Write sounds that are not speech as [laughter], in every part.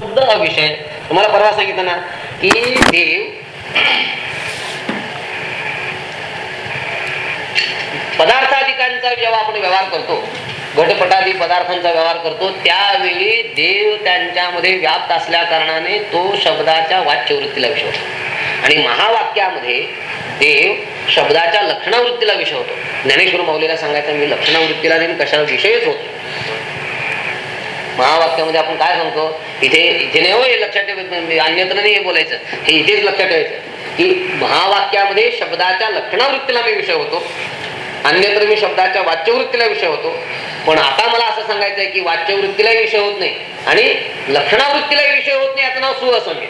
शुद्ध अविषय तुम्हाला परवा सांगितलं ना की देव पदार्थाधिकांचा जेव्हा आपण व्यवहार करतो घटपटादी पदार्थांचा व्यवहार करतो त्यावेळी देव त्यांच्यामध्ये व्याप्त असल्या कारणाने तो शब्दाच्या वाच्यवृत्तीला विषय होतो. आणि महावाक्यामध्ये देव शब्दाच्या लक्षणावृत्तीला विषय होतो. ज्ञानेश्वर माऊलीला सांगायचं मी लक्षणावृत्तीला देईन कशाला विषयच होतो महावाक्यामध्ये आपण काय सांगतो? इथे इथे नाही हो हे लक्षात ठेवायचं अन्यत्र नाही हे बोलायचं. हे इथेच लक्षात ठेवायचं. की महावाक्यामध्ये शब्दाच्या लक्षणावृत्तीला मी विषय होतो. अन्यत्र मी शब्दाच्या वाच्यवृत्तीला विषय होतो. पण आता मला असं सांगायचं आहे की वाच्यवृत्तीलाही विषय होत नाही आणि लक्षणावृत्तीलाही विषय होत नाही याचं नाव सुअसंवेद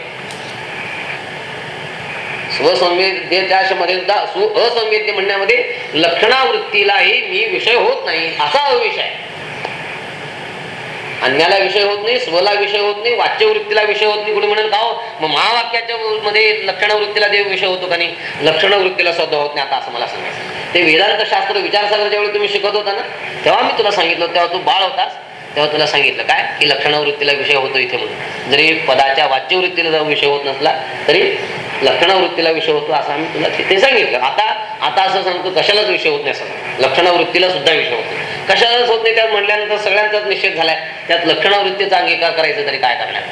स्वसंवेद्यच्या मध्ये सुद्धा सु असंवेद्य म्हणण्यामध्ये लक्षणावृत्तीलाही मी विषय होत नाही असा अविषय आहे. अन्याला विषय होत नाही स्वला विषय होत नाही वाच्यवृत्तीला विषय होत नाही कुणी म्हणेल का मग महावाक्याच्या मध्ये लक्षणवृत्तीला देव विषय होतो का नाही? लक्षणवृत्तीला सध्या होत नाही आता असं मला सांगायचं ते वेदांत शास्त्र विचारसागर ज्यावेळी तुम्ही शिकत होता ना तेव्हा मी तुला सांगितलं तेव्हा तू बाळ होतास तेव्हा तुला सांगितलं काय? की लक्षणावृत्तीला विषय होतो इथे म्हणून. जरी पदाच्या वाच्यवृत्तीला जाऊन विषय होत नसला तरी लक्षणावृत्तीला विषय होतो असं आम्ही तुला तिथे सांगितलं. आता आता असं सांगतो कशालाच विषय होत नाही असं. लक्षणावृत्तीला सुद्धा विषय होतो कशालाच होत नाही त्यात म्हटल्यानंतर सगळ्यांचाच निषेध झालाय. त्यात लक्षणावृत्तीचा अंगीकार करायचं तरी काय करणार?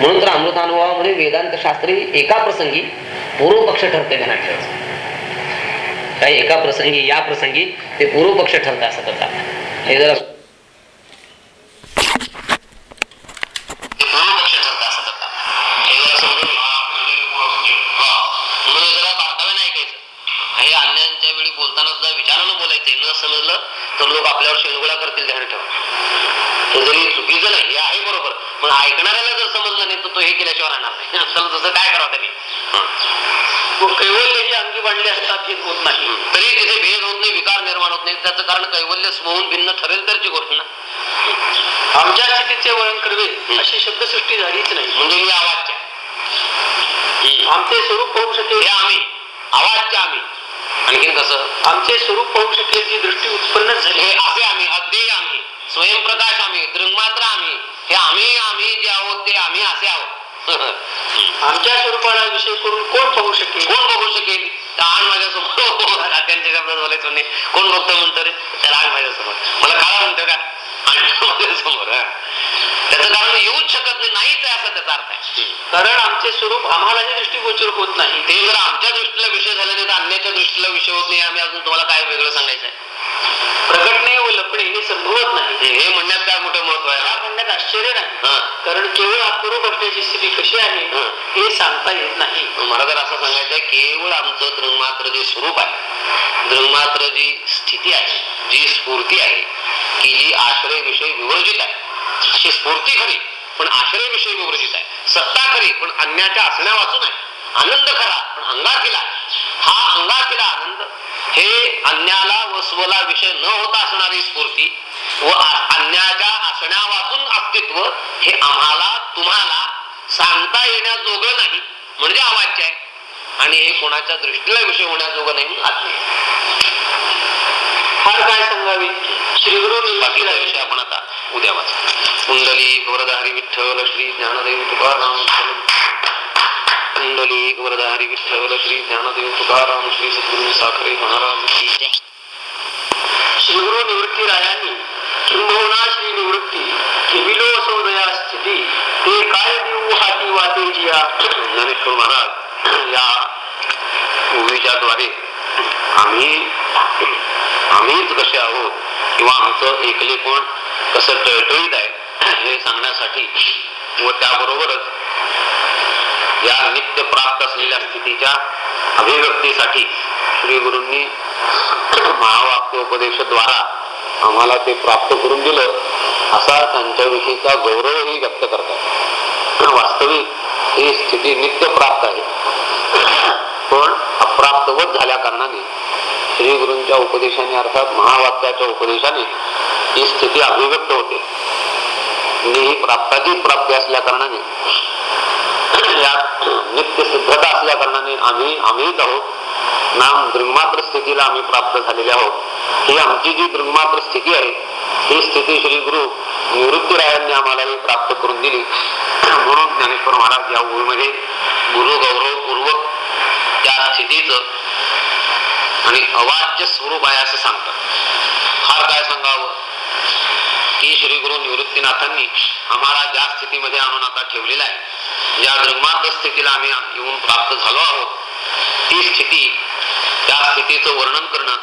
म्हणून तर अमृतानुभवामध्ये वेदांत शास्त्री एका प्रसंगी पूर्व पक्ष ठरते ध्यानात ठेवायचं काही एका प्रसंगी या प्रसंगी ते पूर्व पक्ष ठरत असं करतात. हे जरा पूर्व पक्ष ठरत असं करतात हे जरा समजून घ्या. हा. म्हणून हे जरा बारकाव्याने ऐकायचं हे अन्यांच्या वेळी बोलताना सुद्धा विचारानं बोलायचंय न समजलं तर लोक आपल्यावर शेणगोळा करतील ध्यान ठेवा. जरी चुकीचं नाही हे आहे बरोबर पण ऐकणाऱ्याला जर समजलं नाही तर तो हे केल्याशिवाय राहणार नाही. [laughs] असं तसं काय करावं त्यांनी? कैवल्य जे अंगी बांधले असतात होत नाही. तरी तिथे भेद होत नाही विकार निर्माण होत नाही. त्याचं कारण कैवल्य स्वहून भिन्न ठरेल तरची गोष्ट ना. आमच्या स्थितीचे वळण करवे अशी शब्दसृष्टी झालीच नाही. म्हणजे मी आवाजच्या. आमचे स्वरूप पाहू शकेल. हे आम्ही. आवाजच्या आम्ही. आणखीन कसं? आमचे स्वरूप पाहू शकेल जी दृष्टी उत्पन्न झाली. हे आम्ही अद्यय आम्ही स्वयंप्रकाश आम्ही दृंगमात्र आम्ही हे आम्ही आम्ही जे आहोत ते आम्ही असे आहोत. [laughs] आमच्या स्वरूपाला विषय करून कोण पाहू शकेल? कोण बघू शकेल? आण माझ्यासमोर त्यांच्या शब्दात बोलायचं नाही. कोण बघतो म्हणतो रे? त्याला आण माझ्यासमोर मला काळा म्हणतो का? आण माझ्यासमोर हा. त्याचं कारण येऊच शकत नाही नाहीच आहे असं त्याचा अर्थ आहे. कारण आमचे स्वरूप आम्हालाही दृष्टीगोचर होत नाही. ते जर आमच्या दृष्टीला विषय झाले नाही तर अन्याच्या दृष्टीला विषय होत नाही. आम्ही अजून तुम्हाला काय वेगळं सांगायचं आहे? प्रकटणे व लपणे हे संभवत नाही. हे म्हणण्यात काय मोठं महत्त्व या आहे म्हणण्यात आश्चर्य नाही. कारण केवळ आत्मरूप असण्याची स्थिती कशी आहे हं. सांगता येत नाही. मला तर असं सांगायचं केवळ आमचं दृंगमात्र जे स्वरूप आहे दृंगमात्र जी स्थिती आहे जी स्फूर्ती आहे की जी आश्रय विषय विवर्जित आहे अशी स्फूर्ती खरी पण आश्रय विषय विवर्जित आहे. सत्ता खरी पण अन्याच्या असण्या वाचून आहे. आनंद खरा पण अंगाखिला हा अंगाखिला आनंद. हे अन्याला व स्वला विषय न होता असणारी स्फूर्ती व अन्याच्या असण्या वाचून अस्तित्व हे आम्हाला तुम्हाला सांगता येण्याजोगं नाही म्हणजे अवाच्य आहे. आणि हे कोणाच्या दृष्टीला विषय होण्याजोगं नाही म्हणून फार काय सांगावे? श्री गुरु बाकीचा विषय आपण आता उद्या वाच कुंडली वरदहरी विठ्ठल श्री ज्ञानदेव तुकाराम कुंडली वरदहरी विठ्ठल श्री ज्ञानदेव तुकाराम श्री सद्गुरु साखरे महाराज की जय. श्री गुरु निवृत्ती रायांनी किंबहुना श्री निवृत्ती केविलो सौदया स्थिती ते काय देऊ हाती वाटे जिया? ज्ञानेश्वर महाराज या द्वारे आम्ही आम्हीच कसे आहोत किंवा आमचं एकलेपण कसं टळटळीत आहे. हे सांगण्यासाठी व त्याबरोबरच या नित्य प्राप्त असलेल्या स्थितीच्या अभिव्यक्तीसाठी श्री गुरूंनी महावाक्य उपदेशद्वारा आम्हाला ते प्राप्त करून दिलं असा त्यांच्याविषयीचा गौरवही व्यक्त करतात. वास्तविक ही स्थिती नित्य प्राप्त आहे. पण अप्राप्तवत झाल्या कारणाने श्री गुरूंच्या उपदेशाने अर्थात महावाक्याच्या उपदेशाने ही स्थिती अभिव्यक्त होते. म्हणजे ही प्राप्ताची प्राप्ती असल्या कारणाने यात नित्य सिद्धता असल्या कारणाने आम्ही आम्हीच आहोत. नाम दृंगमात्र स्थितीला आम्ही प्राप्त झालेले आहोत. ही आमची जी दृंगमात्र स्थिती आहे ही स्थिती श्री गुरु निवृत्तीरायांनी आम्हाला ही प्राप्त करून दिली. म्हणून ज्ञानेश्वर महाराज या ओळीमध्ये गुरु गौरव पूर्वक त्या स्थितीचं आणि अवाच्य स्वरूप आहे असं सांगतात. फार काय सांगावं? की श्री गुरु निवृत्तीनाथांनी आम्हाला ज्या स्थितीमध्ये आणून आता ठेवलेला आहे ज्या दृंगमात स्थितीला आम्ही येऊन प्राप्त झालो आहोत ती स्थिती त्या स्थितीचं वर्णन करणं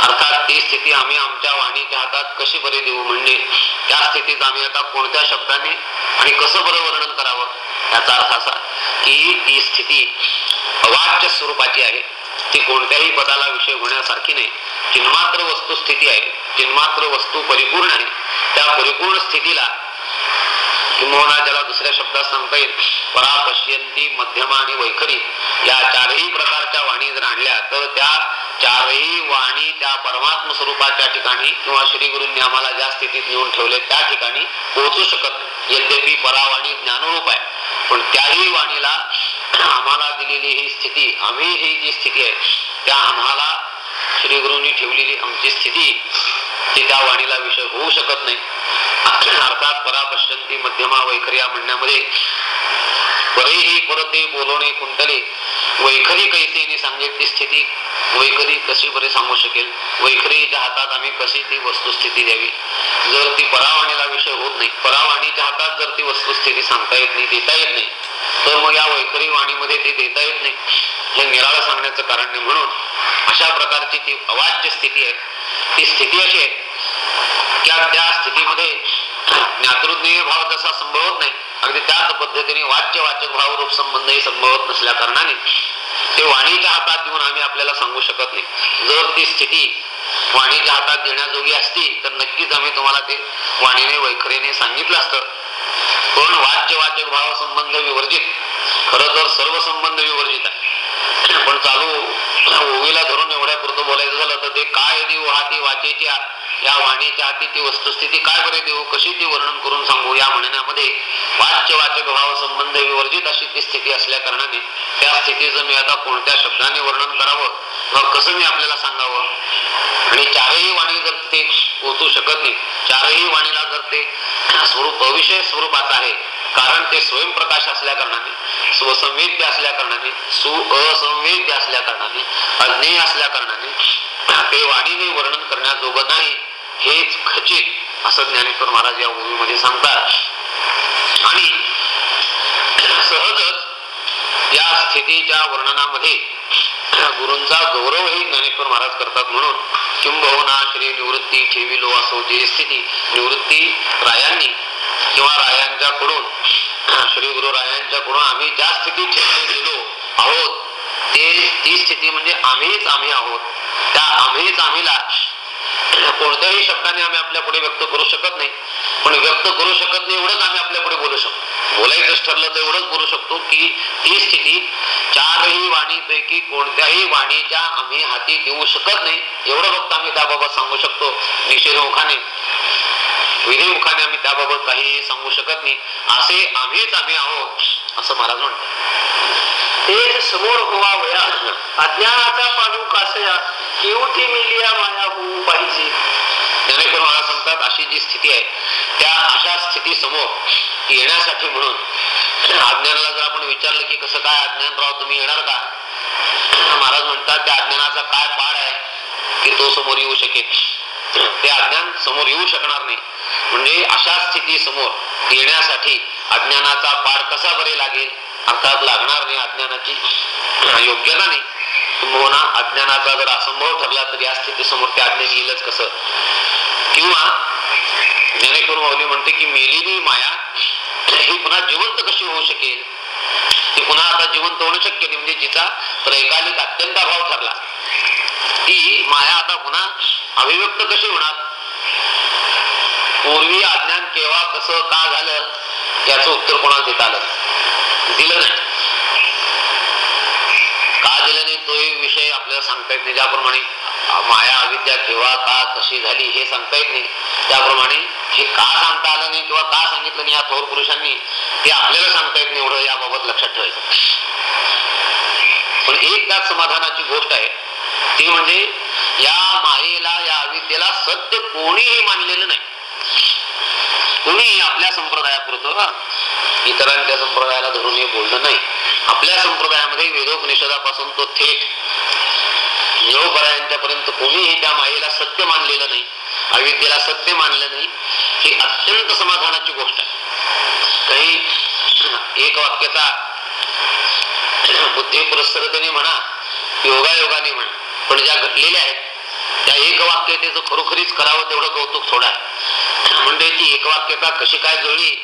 अर्थात ती स्थिती आम्ही आमच्या वाणीच्या हातात कशी बरे देऊ म्हणजे त्या स्थितीत आम्ही आता कोणत्या शब्दाने आणि कसं बरं वर्णन करावं याचा अर्थ असा की ती स्थिती अवाच्य स्वरूपाची आहे. ती कोणत्याही पदाला विषय होण्यासारखी नाही. चिन्मात्र वस्तुस्थिती आहे. चिन्मात्र वस्तू परिपूर्ण आहे त्या परिपूर्ण स्थितीला किंवा ज्याला दुसऱ्या शब्दात सांगता येईल परा पश्यंती मध्यमा आणि वैखरी या चारही प्रकारच्या वाणी जर आणल्या तर त्या चारही वाणी त्या परमात्म स्वरूपाच्या ठिकाणी किंवा श्री गुरूंनी आम्हाला ज्या स्थितीत नेऊन ठेवले त्या ठिकाणी पोहोचू शकत नाही. यद्यपि परावाणी ज्ञानरूप आहे पण त्याही वाणीला आम्हाला दिलेली ही स्थिती आम्ही ही जी स्थिती आहे त्या आम्हाला श्री गुरुंनी ठेवलेली आमची स्थिती ते त्या वाणीला विषय होऊ शकत नाही. अर्थात परापश्यंती मध्यमा वैखर्या म्हणण्यामध्ये परेही परते बोलवणे कुंटले वैखरी कैसेने सांगितली स्थिती वैखरी कशी बरे सांगू शकेल? वैखरीच्या हातात आम्ही कशी ती वस्तुस्थिती द्यावी? जर ती परावाणीला विषय होत नाही परावाणीच्या हातात जर ती वस्तुस्थिती सांगता येत नाही देता येत नाही तर मग या वैखरी वाणीमध्ये ती देता येत नाही. हे निराळं सांगण्याचं कारण नाही म्हणून अशा प्रकारची ती अवाच्य स्थिती आहे. ती स्थिती अशी आहे त्या त्या स्थितीमध्ये ज्ञातृज्ञेय भाव तसा संभवत नाही. अगदी त्याच पद्धतीने वाच्य वाचक भाव रूप संबंधही संभवत नसल्या कारणाने ते वाणीच्या हातात देऊन आम्ही आपल्याला सांगू शकत नाही. जर ती स्थिती वाणीच्या हातात देण्याजोगी असती तर नक्कीच आम्ही तुम्हाला ते वाणीने वैखरीने सांगितलं असतं. पण वाच्य वाचक भाव संबंध विवर्जित खर तर सर्व संबंध विवर्जित आहे. पण चालू ओवीला धरून एवढ्या पुरतं बोलायचं झालं तर ते काय देऊ हाती वाचेची या वाणीच्या हाती ती वस्तुस्थिती काय बरे देऊ? कशी ती वर्णन करून सांगू? या म्हणण्यामध्ये वाच्य वाचक भाव संबंध विवर्जित अशी ती स्थिती असल्या कारणाने त्या स्थितीचं मी आता कोणत्या शब्दाने वर्णन करावं? मग कसं मी आपल्याला सांगावं? आणि चारही वाणी जर ते पोचू शकत नाही चारही वाणीला जर ते स्वरूप अविषय स्वरूपाचं आहे कारण ते स्वयंप्रकाश असल्या कारणाने स्वसंवेद्य असल्या कारणाने सु असंवेद्य असल्या कारणाने अज्ञेय असल्या कारणाने ते वाणीने वर्णन करण्याजोगं नाही हेच खचित असं ज्ञानेश्वर महाराज या भूमीमध्ये सांगतात. आणि सहजच या स्थितीच्या वर्णनामध्ये गुरूंचा गौरवही ज्ञानेश्वर महाराज करतात म्हणून किंबहुना श्री निवृत्ती ठेविलो असो जे स्थिती निवृत्ती रायांनी किंवा रायांच्याकडून श्री गुरु रायांच्याकडून आम्ही ज्या स्थितीत ठेवले गेलो आहोत ते ती स्थिती म्हणजे आम्हीच आम्ही आहोत. त्या आम्हीच आम्हीला कोणत्याही शब्दाने आम्ही आपल्या पुढे व्यक्त करू शकत नाही. पण व्यक्त करू शकत नाही एवढंच आम्ही आपल्या पुढे बोलू शकतो. बोलायचंच ठरलं तर एवढंच बोलू शकतो की ती स्थिती चारही वाणीपैकी कोणत्याही वाणीच्या आम्ही हाती देऊ शकत नाही. एवढं फक्त आम्ही त्याबाबत सांगू शकतो निषेधमुखाने विधिमुखाने आम्ही त्याबाबत काही सांगू शकत नाही. असे आम्हीच आम्ही आहोत असं महाराज म्हणतात. तेच समोर होवा वया अज्ञानाचा पाडू कासया केवटी मिलिया माया होऊ पाहिजे. ज्ञानेश्वर महाराज सांगतात अशी जी स्थिती आहे त्या अशा स्थिती समोर येण्यासाठी म्हणून अज्ञानाला जर आपण विचारलं की कसं काय अज्ञान राव तुम्ही येणार का? महाराज म्हणतात त्या अज्ञानाचा काय पाड आहे की तो समोर येऊ शकेल. ते अज्ञान समोर येऊ शकणार नाही. म्हणजे अशा स्थिती समोर येण्यासाठी अज्ञानाचा पार कसा बरे लागेल? अर्थात लागणार नाही अज्ञानाची. योग्यता नाही? हो किंबहुना अज्ञानाचा जर असंभव ठरला तर या स्थितीसमोर ते अज्ञान येईलच कसं? किंवा ज्ञानेश्वर माऊली म्हणते की मेलेली माया ही पुन्हा जिवंत कशी होऊ शकेल? ती पुन्हा आता जिवंत होणं शक्य नाही. म्हणजे जिचा त्रैकालिक अत्यंत अभाव ठरला. ती माया आता पुन्हा अभिव्यक्त कशी होणार? पूर्वी अज्ञान केव्हा कसं का झालं याचं उत्तर कोणाला देता आलं दिलं नाही. का दिलं नाही तोही विषय आपल्याला सांगता येत नाही. ज्याप्रमाणे माया अविद्या केव्हा का कशी झाली हे सांगता येत नाही. त्याप्रमाणे हे का सांगता आलं नाही किंवा का सांगितलं नाही या थोर पुरुषांनी ते आपल्याला सांगता येत नाही एवढं याबाबत लक्षात ठेवायचं. पण एक त्यात समाधानाची गोष्ट आहे. ती म्हणजे या मायेला या अविद्येला सत्य कोणीही मानलेलं नाही. कोणीही आपल्या संप्रदायापुरतं इतरांच्या संप्रदायाला धरून हे बोलणं नाही. आपल्या संप्रदायामध्ये वेदोपनिषदापासून तो थेट योगपर्यंत कोणीही त्या मायेला सत्य मानलेलं नाही अविद्येला सत्य मानलं नाही ही अत्यंत समाधानाची गोष्ट आहे. काही एक वाक्यता बुद्धी पुरस्सरतेने म्हणा योगायोगाने म्हणा पण ज्या घडलेल्या आहेत त्या एक वाक्यतेचं खरोखरीच करावं तेवढं कौतुक सोडा. म्हणजे ती एक वाक्यता कशी काय जुळली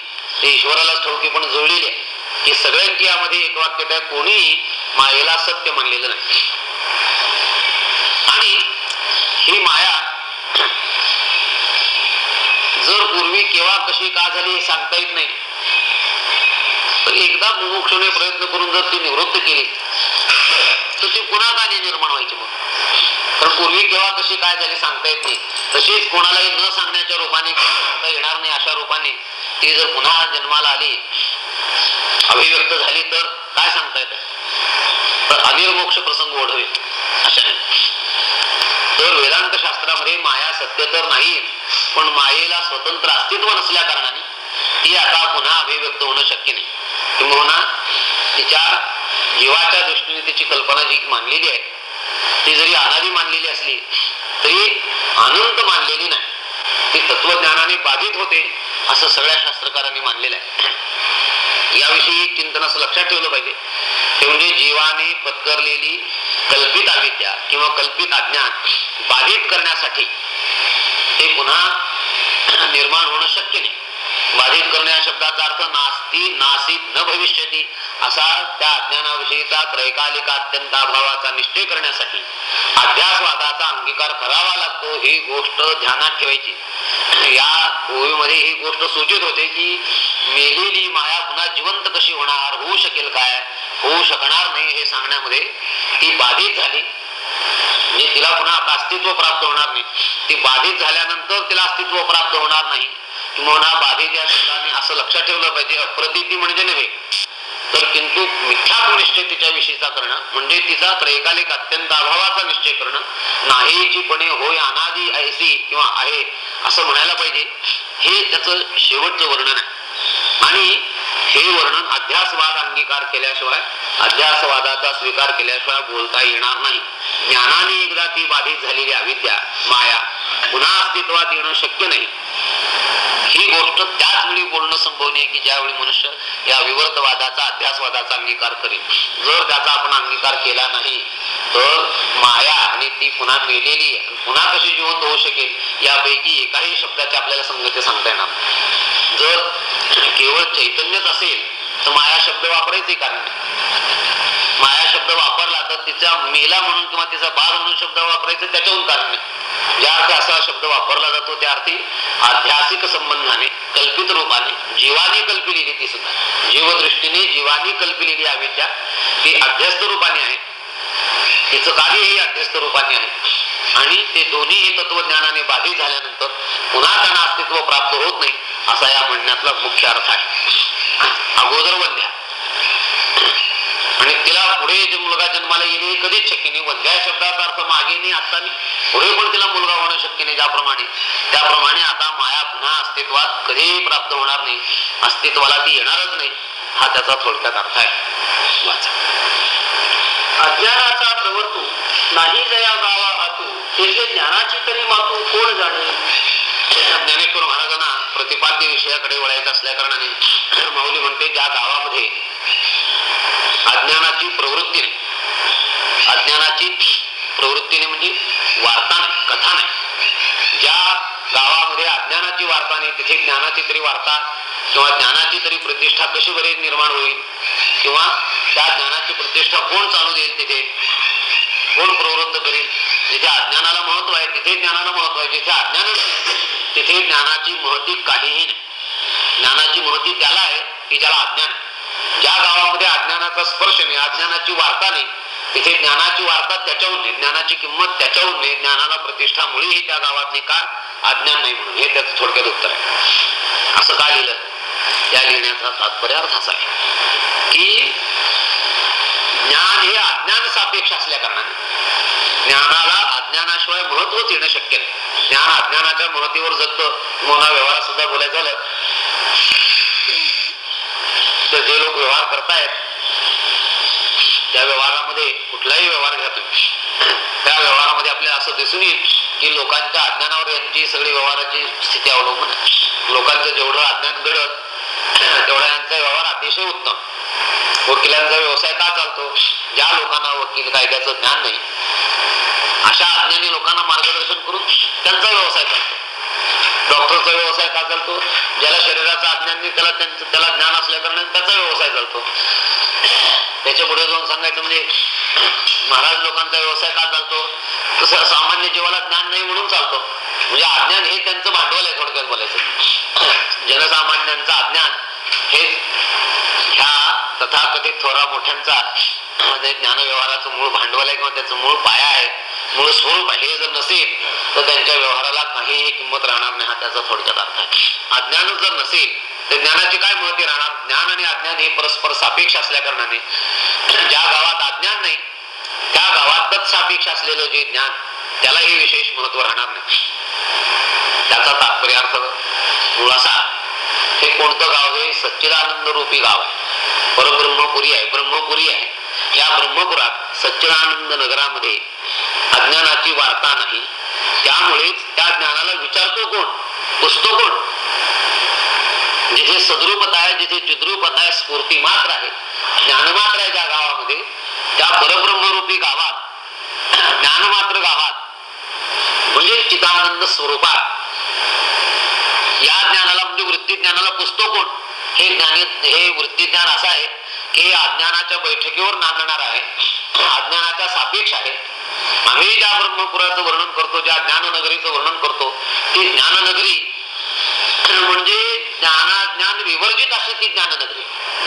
ते ईश्वराला ठोकी पण जुळलेली आहे. ही सगळ्यांची यामध्ये एक वाक्यता कोणीही मायेला सत्य मानलेलं नाही. आणि ही माया जर पूर्वी केव्हा कशी का झाली हे सांगता येत नाही. तर एकदा मुमुक्षुने प्रयत्न करून जर ती निवृत्त केली तर ती पुन्हा काय निर्माण व्हायची मग तर पूर्वी केव्हा कशी काय झाली सांगता येत नाही. तशीच कोणालाही न सांगण्याच्या रूपाने सांगता येणार नाही अशा रूपाने ती जर पुन्हा जन्माला आली अभिव्यक्त झाली तर काय सांगता येत? तर अनिर्मोक्ष प्रसंग ओढवे अशाने. तर वेदांत शास्त्रामध्ये माया सत्य तर नाही पण मायेला स्वतंत्र अस्तित्व नसल्या कारणाने ती आता पुन्हा अभिव्यक्त होणं शक्य नाही. किंबहुना तिच्या जीवाच्या दृष्टीने तिची कल्पना जी मानलेली आहे ती जरी अनादी मानलेली असली तरी अनंत मानलेली नाही. ती तत्वज्ञानाने बाधित होते असं सगळ्या शास्त्रकारांनी मानलेलं आहे. याविषयी एक चिंतन असं लक्षात ठेवलं पाहिजे. ते म्हणजे जीवाने पत्करलेली कल्पित अविद्या किंवा कल्पित अज्ञान बाधित करण्यासाठी ते पुन्हा निर्माण होणं शक्य नाही. बाधित करणे या शब्दाचा अर्थ नास्ती नासित न भविष्यती असा त्या अज्ञानाविषयीचा त्रैकालिक अत्यंत अभावाचा निश्चय करण्यासाठी अध्यासवादाचा अंगीकार करावा लागतो ही गोष्ट ध्यानात ठेवायची. या ओळीमध्ये ही गोष्ट सूचित होते की मेलेली माया पुन्हा जिवंत कशी होणार होऊ शकेल काय होऊ शकणार नाही हे सांगण्यामध्ये ती बाधित झाली. म्हणजे तिला पुन्हा आता अस्तित्व प्राप्त होणार नाही. ती बाधित झाल्यानंतर तिला अस्तित्व प्राप्त होणार नाही. किंवा बाधित या शब्दाने असं लक्षात ठेवलं पाहिजे. अप्रतिती म्हणजे नव्हे. तर किंतु मिथ्यात्म निश्चय तिच्याविषयीचा करणं म्हणजे तिचा त्रैकालिक अत्यंत अभावाचा निश्चय करणं नाहीची पणे होय अनादी ऐसी किंवा आहे असं म्हणायला पाहिजे हे त्याचं शेवटचं वर्णन आहे. आणि हे वर्णन अध्यासवाद अंगीकार केल्याशिवाय अध्यासवादाचा स्वीकार केल्याशिवाय बोलता येणार नाही. ज्ञानाने एकदा ती बाधित झालेली अविद्या माया पुन्हा अस्तित्वात येणं शक्य नाही. ही गोष्ट त्याच वेळी बोलणं संभवणे की ज्यावेळी मनुष्य या विवर्तवादाचा अध्यासवादाचा अंगीकार करेल. जर त्याचा आपण अंगीकार केला नाही तर माया आणि ती पुन्हा मेलेली पुन्हा कशी जिवंत होऊ शकेल यापैकी एकाही शब्दाची आपल्याला संगती सांगता येणार जर केवळ चैतन्यच असेल तर माया शब्द वापरायचे कारण. माया शब्द वापरला तर तिचा मेला म्हणून किंवा तिचा बाल म्हणून शब्द वापरायचा त्याच्याहून कारण नाही ज्या अर्थी असा शब्द वापरला जातो त्या अर्थी आध्यासिक संबंधाने कल्पित रूपाने जीवाने कल्पिलेली ती सुद्धा. जीवदृष्टीने जीवाने कल्पिलेली अविद्या ती अध्यस्त रूपाने आहे. तिचं कार्य ही अध्यस्त रूपाने आहे. आणि ते दोन्ही हे तत्वज्ञानाने बाधित झाल्यानंतर पुन्हा त्यांना अस्तित्व प्राप्त होत नाही असा या म्हणण्यातला मुख्य अर्थ अगोदर वंध्या. आणि तिला पुढे जे मुलगा जन्माला येईल हे कधीच शक्य नाही. वंध्या शब्दाचा अर्थ मागे नाही आता नाही. पुढे पण तिला मुलगा होणं शक्य नाही ज्याप्रमाणे. त्याप्रमाणे आता माया पुन्हा अस्तित्वात कधीही प्राप्त होणार नाही. अस्तित्वाला ती येणारच नाही. हा त्याचा थोडक्यात अर्थ आहे. वाचा. अज्ञानाचा प्रवर्तू नाही जया गावा आतू तेथे ज्ञानाची तरी मातू कोण जाणे? ज्ञानेश्वर महाराज प्रतिपाद्य विषयाकडे वळायचं असल्या कारणाने माऊली म्हणते ज्या गावामध्ये अज्ञानाची प्रवृत्ती नाही अज्ञानाची प्रवृत्तीने म्हणजे वार्ता नाही कथा नाही. ज्या गावामध्ये अज्ञानाची वार्ता नाही तिथे ज्ञानाची तरी वार्ता किंवा ज्ञानाची तरी प्रतिष्ठा कशी बरी निर्माण होईल किंवा त्या ज्ञानाची प्रतिष्ठा कोण चालू देईल तिथे? कोण प्रवृत्त करेल? जिथे अज्ञानाला महत्त्व आहे तिथे ज्ञानाला महत्त्व आहे. जिथे अज्ञान तिथे ज्ञानाची महती काहीही नाही. ज्ञानाची महती त्याला आहे की ज्याला अज्ञान ज्या गावामध्ये अज्ञानाचा स्पर्श नाही अज्ञानाची वार्ता नाही तिथे ज्ञानाची वार्ता त्याच्याहून नाही. ज्ञानाची किंमत त्याच्याहून नाही. ज्ञानाला प्रतिष्ठा मुळेही त्या गावात नाही का? अज्ञान नाही म्हणून. हे त्याचं थोडक्यात उत्तर आहे. असं का लिहिलं? त्या लिहिण्याचा तात्पर्य अर्थ असा आहे की अपेक्षा असल्या कारणाने. ज्ञानाला अज्ञानाशिवाय महत्वच येणं शक्य नाही. ज्ञान अज्ञानाच्या महत्वावर जगतं. तुम्हाला व्यवहार सुद्धा बोलायचं झालं. तर जे लोक व्यवहार करतायत त्या व्यवहारामध्ये कुठलाही व्यवहार घ्या तुम्ही. त्या व्यवहारामध्ये आपल्याला असं दिसून येईल की लोकांच्या अज्ञानावर यांची सगळी व्यवहाराची स्थिती अवलंबून आहे. लोकांचं जेवढं अज्ञान घडत तेवढा यांचा व्यवहार अतिशय उत्तम. वकिलांचा व्यवसाय जातो. ज्या लोकांना वकील कायद्याचं ज्ञान नाही अशा अज्ञानी लोकांना मार्गदर्शन करून त्यांचा व्यवसाय चालतो. डॉक्टरचा व्यवसाय का चालतो? ज्याला शरीराचा अज्ञान नाही त्याला त्यांचं त्याला ज्ञान असल्याकारणाने त्याचा व्यवसाय चालतो. त्याच्या पुढे जाऊन सांगायचं म्हणजे महाराज लोकांचा व्यवसाय का चालतो? तसं सामान्य जीवाला ज्ञान नाही म्हणून चालतो. म्हणजे अज्ञान हे त्यांचं भांडवल आहे थोडक्यात बोलायचं. जनसामान्यांचं अज्ञान हे तथाकथित थोरा मोठ्यांचा म्हणजे ज्ञान व्यवहाराचं मूळ भांडवल आहे किंवा त्याचं मूळ पाया आहे मूळ स्वरूप आहे हे जर नसेल तर त्यांच्या व्यवहाराला काहीही किंमत राहणार नाही हा त्याचा थोडक्यात अर्थ आहे. अज्ञानच जर नसेल तर ज्ञानाची काय महती राहणार? ज्ञान आणि अज्ञान हे परस्पर सापेक्ष असल्या कारणाने ज्या गावात अज्ञान नाही त्या गावातच सापेक्ष असलेलं जे ज्ञान त्यालाही विशेष महत्त्व राहणार नाही. त्याचा तात्पर्य अर्थ मुळासा हे कोणतं गाव हे सच्चिदानंद रूपी गाव आहे. परब्रह्मपुरी आहे. ब्रह्मपुरी आहे. या ब्रह्मपुरात सच्चिदानंद नगरामध्ये अज्ञानाची वार्ता नाही. त्यामुळेच त्या ज्ञानाला विचारतो कोण? पुसतो कोण? जिथे सदरूपता आहे जिथे चिद्रूपता आहे स्फूर्ती मात्र आहे. ज्ञान मात्र आहे ज्या गावामध्ये. त्या परब्रह्मरूपी गावात ज्ञान मात्र गावात म्हणजे चितानंद स्वरूपात. या ज्ञानाला म्हणजे वृत्ती ज्ञानाला पुसतो कोण? हे ज्ञान हे वृत्ती ज्ञान असं आहे की अज्ञानाच्या बैठकीवर नांदणार आहे. अज्ञानाच्या सापेक्ष आहे. आम्ही ज्या ब्रह्मपुराचं वर्णन करतो ज्या ज्ञाननगरीचं वर्णन करतो ती ज्ञाननगरी म्हणजे ज्ञाना ज्ञान विवर्जित अशी ती ज्ञाननगरी.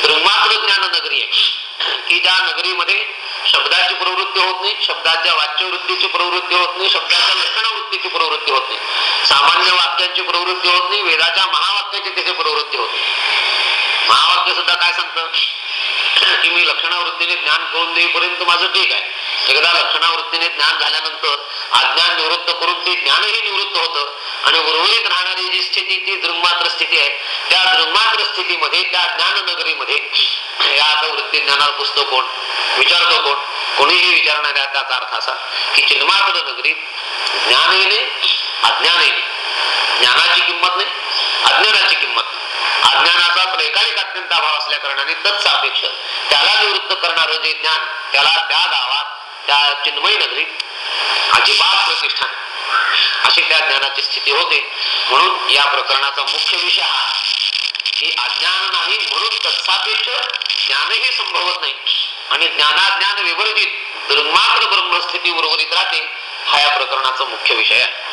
ब्रह्मात्र ज्ञाननगरी आहे. की ज्या नगरीमध्ये शब्दाची प्रवृत्ती होत नाही शब्दाच्या वाच्यवृत्तीची प्रवृत्ती होत नाही शब्दाच्या लक्षणवृत्तीची प्रवृत्ती होत नाही. सामान्य वाक्यांची प्रवृत्ती होत नाही वेदाच्या महावाक्याची तिथे प्रवृत्ती होत महावाक्य सुद्धा काय सांगतं? की मी लक्षणावृत्तीने ज्ञान करून देईपर्यंत माझं ठीक आहे. एकदा लक्षणावृत्तीने ज्ञान झाल्यानंतर अज्ञान निवृत्त करून ते ज्ञानही निवृत्त होतं आणि उर्वरित राहणारी जी स्थिती ती दृंगमात्र स्थिती आहे. त्या दृंगमात्र स्थितीमध्ये त्या ज्ञाननगरीमध्ये नगरीमध्ये या आता वृत्ती ज्ञानाला पुस्तक कोण? विचारतो कोण? कोणीही विचारणार त्याचा अर्थ असा की चिन्मात्र नगरीत ज्ञानही नाही अज्ञानही ज्ञानाची किंमत नाही अज्ञानाची किंमत अज्ञानाचा त्रैकालिक अत्यंत अभाव असल्या कारणाने तत्सापेक्ष त्याला निवृत्त करणार जे ज्ञान त्याला त्या गावात त्या चिन्मयी नगरीत अजिबात प्रतिष्ठान अशी त्या ज्ञानाची स्थिती होते. म्हणून या प्रकरणाचा मुख्य विषय हा की अज्ञान नाही म्हणून तत्सापेक्ष ज्ञानही संभवत नाही. आणि ज्ञानाज्ञान विवर्जित दृंगमात्र ब्रह्मस्थिती उर्वरित राहते हा या प्रकरणाचा मुख्य विषय आहे.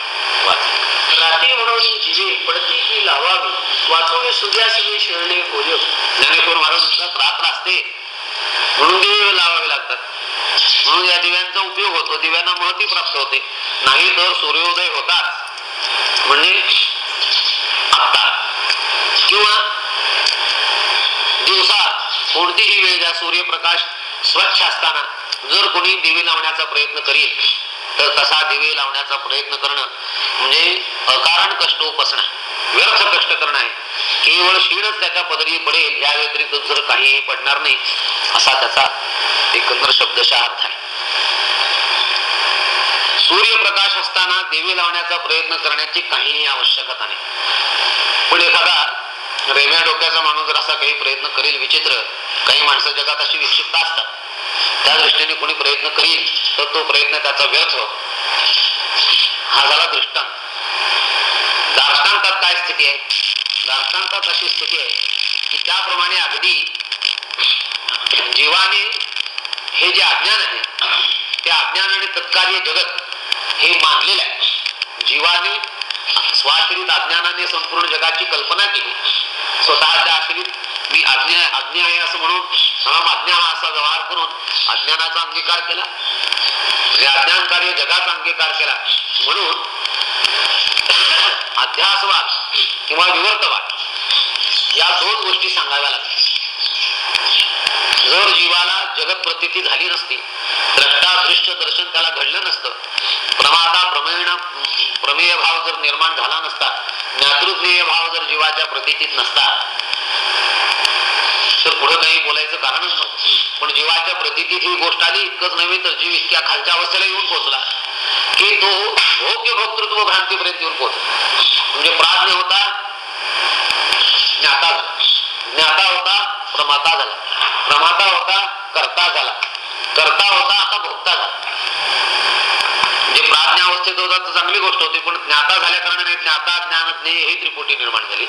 म्हणून पडती लावावी वाचून सूर्यासवे शिरणे होय. ज्ञानेश्वर महाराज म्हणतात रात्र असते म्हणून दिवे लावावे लागतात. म्हणून या दिव्यांचा उपयोग होतो दिव्यांना महती प्राप्त होते. नाही तर सूर्योदय होताच. म्हणजे आत्ता. किंवा दिवसा कोणतीही वेळ ज्या सूर्यप्रकाश स्वच्छ असताना जर कोणी दिवे लावण्याचा प्रयत्न करील तर तसा दिवे लावण्याचा प्रयत्न करणं म्हणजे अकारण कष्ट उपसणं व्यर्थ कष्ट करणं आहे. केवळ शीणच त्याच्या पदरी पडेल या व्यतिरिक्त जर काहीही पडणार नाही असा त्याचा एकंदर शब्दशः अर्थ आहे. सूर्यप्रकाश असताना देवी लावण्याचा प्रयत्न करण्याची काहीही आवश्यकता नाही. पण एखादा रेम्या डोक्याचा माणूस जर असा काही प्रयत्न करेल विचित्र काही माणसं जगात अशी विक्षिप्त असतात त्या दृष्टीने कोणी प्रयत्न करील तर तो प्रयत्न त्याचा व्यर्थ. हा झाला दृष्टांत. दार्ष्टांतात काय स्थिती आहे? दार्ष्टांतात अशी स्थिती आहे की त्याप्रमाणे अगदी जीवाने हे जे अज्ञान आहे ते अज्ञान आणि तत्कार्य जगत हे मानलेलं आहे. जीवाने स्वाश्रित अज्ञानाने संपूर्ण जगाची कल्पना केली. स्वतःच्या आश्रित मी आज्ञा आज्ञा आहे असं म्हणून अहम आज्ञा हा असा व्यवहार करून अज्ञानाचा अंगीकार केला. म्हणजे अज्ञान कार्य जगाचा अंगीकार केला. म्हणून अध्यासवाद किंवा विवर्तवाद या दोन गोष्टी सांगाव्या लागतात जर जीवाला जगत प्रती झाली नसती. द्रष्टा दृश्य दर्शन त्याला घडलं नसतं. प्रमाता प्रमेय प्रमेय भाव जर निर्माण झाला नसता ज्ञातृज्ञेय भाव जर जीवाच्या प्रतीतीत नसता तर पुढे काही बोलायचं कारणच नव्हतं. पण जीवाच्या प्रतीतीत ही गोष्ट आली इतकंच नव्हे तर जीव इतक्या खालच्या अवस्थेला येऊन पोहोचला. की तो भोग्य भोक्तृत्व भ्रांतीपर्यंत येऊन पोहोचला. म्हणजे प्राज्ञ होता ज्ञाता ज्ञाता होता प्रमाता झाला. प्रमाता होता करता झाला. करता होता आता भोगता झाला. जे प्राज्ञा अवस्थेत होता तर चांगली गोष्ट होती पण ज्ञाता झाल्या कारणाने ज्ञाता ज्ञान ज्ञे ही त्रिपुटी निर्माण झाली.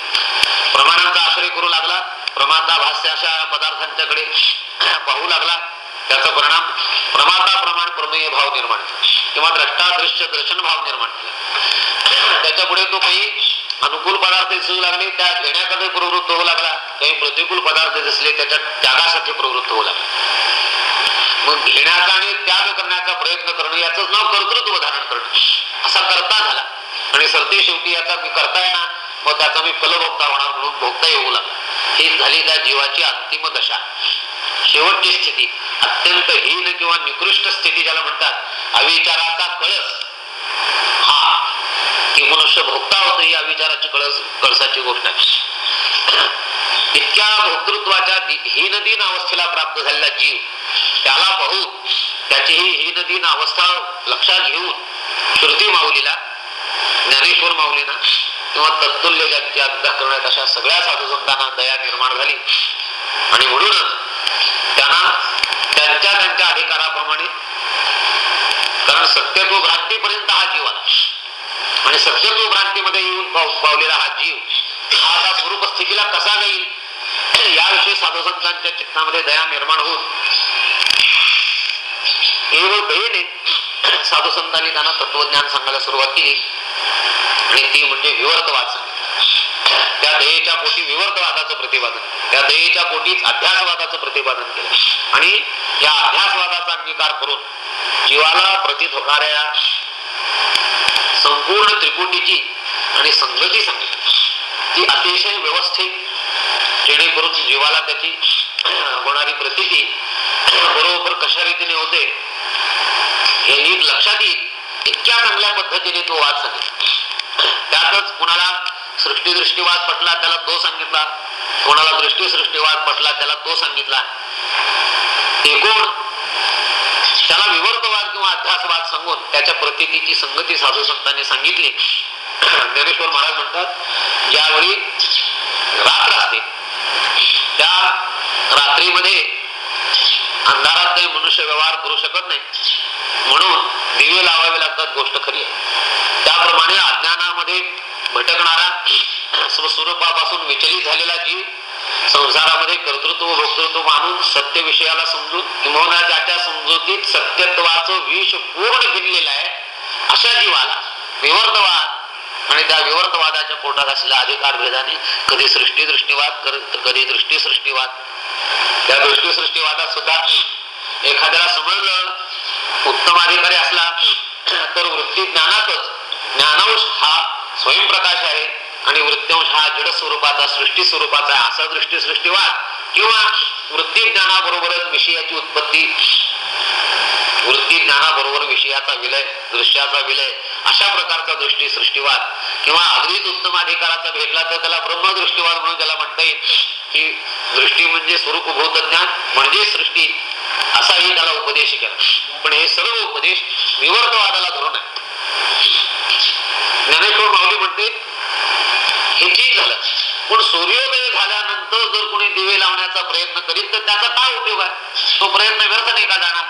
प्रमाणांचा आश्रय करू लागला. प्रमाता भाष्य अशा पदार्थांच्याकडे पाहू लागला. त्याचा परिणाम प्रमाता प्रमाण प्रमेय भाव निर्माण किंवा द्रष्टा दृश्य दर्शन भाव निर्माण झाला. त्याच्या पुढे तो काही अनुकूल पदार्थ दिसू लागले त्या घेण्याकडे प्रवृत्त होऊ लागला. काही प्रतिकूल पदार्थ दिसले त्याच्या त्यागासाठी प्रवृत्त होऊ लागला. मग घेण्याचा आणि त्याग करण्याचा प्रयत्न करणं याच नाव कर्तृत्व धारण करणं. असा करता झाला. आणि सरते शेवटी याचा मी करता येणार मग त्याचा मी फलभोक्ता होणार म्हणून भोगता येऊ लागला. ही झाली त्या जीवाची अंतिम दशा. शेवटची स्थिती अत्यंत हीन किंवा निकृष्ट स्थिती ज्याला म्हणतात अविचाराचा कळस. हा की मनुष्य भोगता होतो या विचाराची कळस कळसाची गोष्ट आहे. इतक्या भोक्तृत्वाच्या हीनदीन अवस्थेला प्राप्त झालेला जीव त्याला पाहून त्याची ही हीनदीन अवस्था लक्षात घेऊन श्रुती माऊलीला ज्ञानेश्वर माऊलीना किंवा तत्तुल्य ज्यांची अंतःकरणात अशा सगळ्या साधुसंतांना दया निर्माण झाली. आणि म्हणूनच त्यांना त्यांच्या त्यांच्या अधिकाराप्रमाणे कारण सत्य तो भ्रांतीपर्यंत हा जीव आला. आणि सत्यत्व भ्रांतीमध्ये येऊन पावलेला हा जीव हा आता स्वरूप स्थितीला कसा जाईल? याविषयी साधू संतांच्या चित्तामध्ये दया निर्माण होऊन केवळ दयेने साधू संतांनी त्यांना तत्वज्ञान सांगायला सुरुवात केली. आणि ती म्हणजे विवर्तवाद. सांगितलं त्या दयेच्या पोटी विवर्तवादाचं प्रतिपादन त्या दयेच्या पोटीच अध्यासवादाचं प्रतिपादन केलं. आणि या अध्यासवादाचा अंगीकार करून जीवाला प्रतीत होणाऱ्या संपूर्ण त्रिकुटीची आणि संगती सांगितली. ती अतिशय व्यवस्थित जेणेकरून जीवाला त्याची होणारी प्रतिती बरोबर कशा रीतीने होते हे नीट लक्षात येईल. इतक्या चांगल्या पद्धतीने तो वाद सांगितला. त्यातच कुणाला सृष्टी दृष्टीवाद पटला त्याला तो सांगितला. कोणाला दृष्टी सृष्टीवाद पटला त्याला तो सांगितला. एकूण त्याला विवर्तवाद किंवा अध्यासवाद सांगून त्याच्या प्रतितीची संगती साधू संतांनी सांगितली. ज्ञानेश्वर महाराज म्हणतात ज्यावेळी रात्र असते त्या रात्रीमध्ये अंधारात काही मनुष्य व्यवहार करू शकत नाही. म्हणून दिवे लावावे लागतात गोष्ट खरी आहे. त्याप्रमाणे अज्ञानामध्ये भटकणारा स्वस्वरूपापासून विचलित झालेला जीव संसारामध्ये कर्तृत्व भोक्तृत्व मानून सत्य विषयाला समजून किंवा त्याच्या समजुतीत सत्यत्वाचं विष पूर्ण गिरलेलं आहे अशा जीवाला विवर्तवाद आणि त्या विवर्तवादाच्या पोटात असलेल्या अधिकार भेदाने कधी सृष्टी दृष्टीवाद कधी दृष्टी सृष्टीवाद त्या दृष्टी सृष्टीवादात सुद्धा एखाद्याला समजलं उत्तम अधिकारी असला तर वृत्ती ज्ञानातच ज्ञानांश हा स्वयंप्रकाश आहे. आणि वृत्यांश हा जड स्वरूपाचा सृष्टी स्वरूपाचा आहे. असा दृष्टी सृष्टीवाद किंवा वृत्ती ज्ञानाबरोबरच विषयाची उत्पत्ती वृत्ती ज्ञानाबरोबर विषयाचा विलय दृश्याचा विलय अशा प्रकारचा दृष्टी सृष्टीवाद किंवा अगदीच उत्तम अधिकाराचा भेटला तर त्याला ब्रह्मदृष्टीवाद म्हणून त्याला म्हणता येईल. की दृष्टी म्हणजे स्वरूप भूत ज्ञान म्हणजे सृष्टी. असाही त्याला उपदेश केला पण हे सर्व उपदेश विवर्तवादाला धरून आहे ज्ञानेश्वर माऊली म्हणते हे ठीक झालं पण सूर्योदय झाल्यानंतर जर कोणी दिवे लावण्याचा प्रयत्न करीत तर त्याचा काय उपयोग आहे? तो प्रयत्न व्यर्थ नाही का जाणार?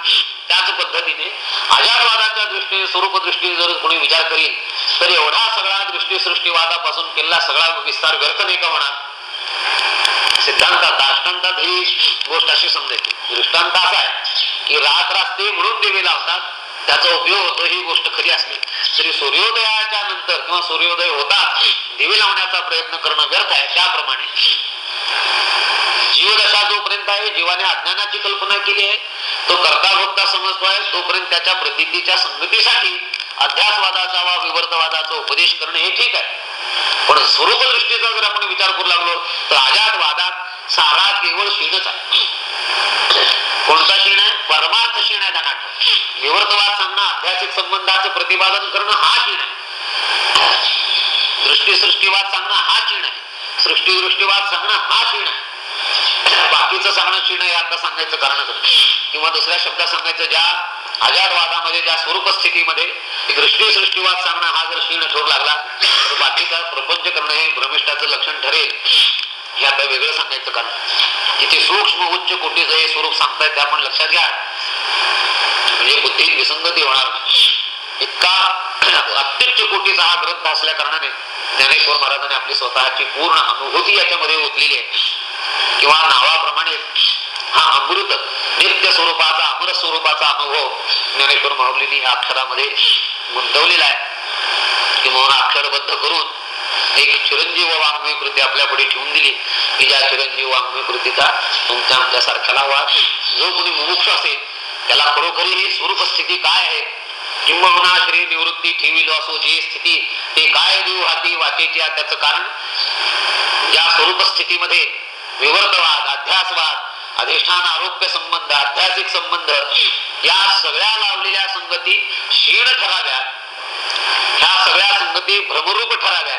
त्याच पद्धतीने आजारवादाच्या दृष्टीने स्वरूप दृष्टीने जर कोणी विचार करील तर एवढा सगळा दृष्टी सृष्टीवादापासून केलेला सगळा विस्तार व्यर्थ नाही का होणार? सिद्धांतात दाष्टांतात ही गोष्ट अशी समजायची. दृष्टांत असा आहे की रात ते म्हणून दिवे लावतात त्याचा उपयोग होतो ही गोष्ट खरी असली. श्री सूर्योदयाच्या नंतर किंवा सूर्योदय होता दिवे लावण्याचा प्रयत्न करणं व्यर्थ आहे. त्याप्रमाणे जीवदशा जोपर्यंत आहे जीवाने अज्ञानाची कल्पना केली आहे तो करता भोगता समजतो आहे तोपर्यंत त्याच्या प्रतीच्या संगतीसाठी अध्यासवादाचा वा विवर्तवादाचा उपदेश करणे हे ठीक आहे. पण स्वरूप दृष्टीचा जर आपण विचार करू लागलो तर अजातवादात सारा केवळ शिणच आहे. कोणता क्षीण आहे? परमार्थ क्षीण आहे धनाट निवर्तवाद सांगणं अभ्यासिक संबंधाचं प्रतिपादन करणं हा क्षीण आहे. दृष्टी सृष्टीवाद सांगणं हा क्षीण आहे. सृष्टी दृष्टीवाद सांगणं हा क्षीण आहे. बाकीचं सांगणं क्षीण आहे आता सांगायचं कारणच नाही. किंवा दुसऱ्या शब्दात सांगायचं ज्या आजादवादामध्ये ज्या स्वरूप स्थितीमध्ये दृष्टी सृष्टीवाद सांगणं हा जर क्षीण ठरू लागला तर बाकीचा प्रपंच करणं हे भ्रमिष्ठाचं लक्षण ठरेल. हे आता वेगळं सांगायचं कारण. किती सूक्ष्म उच्च कोटीचं हे स्वरूप सांगताय ते आपण लक्षात घ्या. म्हणजे बुद्धीत विसंगती होणार इतका अत्युच्च कोटीचा हा ग्रंथ असल्या कारणाने ज्ञानेश्वर महाराजांनी आपली स्वतःची पूर्ण अनुभूती याच्यामध्ये ओतलेली आहे. किंवा नावाप्रमाणे हा अमृत नित्य स्वरूपाचा अमृत स्वरूपाचा अनुभव ज्ञानेश्वर माऊलींनी या अक्षरामध्ये गुंतवलेला आहे. किंवा अक्षरबद्ध करून एक चिरंजीव वाङ्मय कृती आपल्या पुढे ठेवून दिली. की ज्या चिरंजीव वाङ्मय कृतीचा तुमच्या आमच्या सारख्याला वाद जो कोणी मुमुक्ष असेल त्याला खरोखरी ही स्वरूप स्थिती काय आहे? किंबहुना श्री निवृत्ती ठेविलो असो जी स्थिती ते काय देऊ हाती वाटेची त्याचं कारण? या स्वरूप स्थितीमध्ये विवर्तवाद अध्यासवाद अधिष्ठान आरोग्य संबंध अध्यासिक संबंध या सगळ्या लावलेल्या संगती क्षीण ठराव्या ह्या सगळ्या संगती भ्रमरूप ठराव्या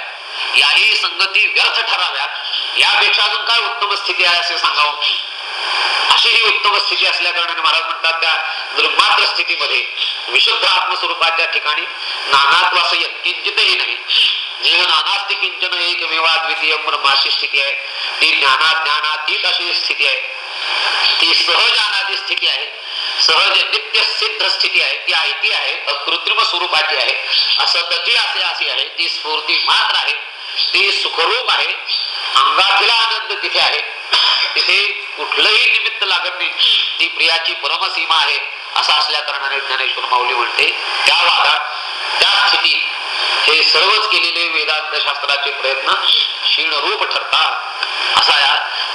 याही संगती व्यर्थ ठराव्या यापेक्षा अजून काय उत्तम स्थिती आहे असे सांगावं? अशी ही उत्तम स्थिती असल्या कारणाने महाराज म्हणतात त्या दृग्मात्र स्थितीमध्ये विशुद्ध आत्मस्वरूपाच्या ठिकाणी नानात्वास किंचितही नाही. जे नानास्ती किंचन एकमेवा द्वितीय ब्रह्माची स्थिती आहे. ती ज्ञाना ज्ञानातीत अशी स्थिती आहे. ती सहज अनादी स्थिती आहे. सहज नित्य सिद्ध स्थिती आहे ती आयती आहे अकृत्रिम स्वरूपाची आहे. असतती असे अशी आहे ती स्फूर्ती मात्र आहे ती सुखरूप आहे अंगातला आनंद तिथे आहे. तिथे कुठलंही निमित्त लागत नाही ती प्रियाची परमसीमा आहे असा असल्या कारणाने ज्ञानेश्वर माऊली म्हणते त्या वादात त्या स्थितीत हे सर्वच केलेले वेदांत शास्त्राचे प्रयत्न क्षीणरूप ठरतात. असा या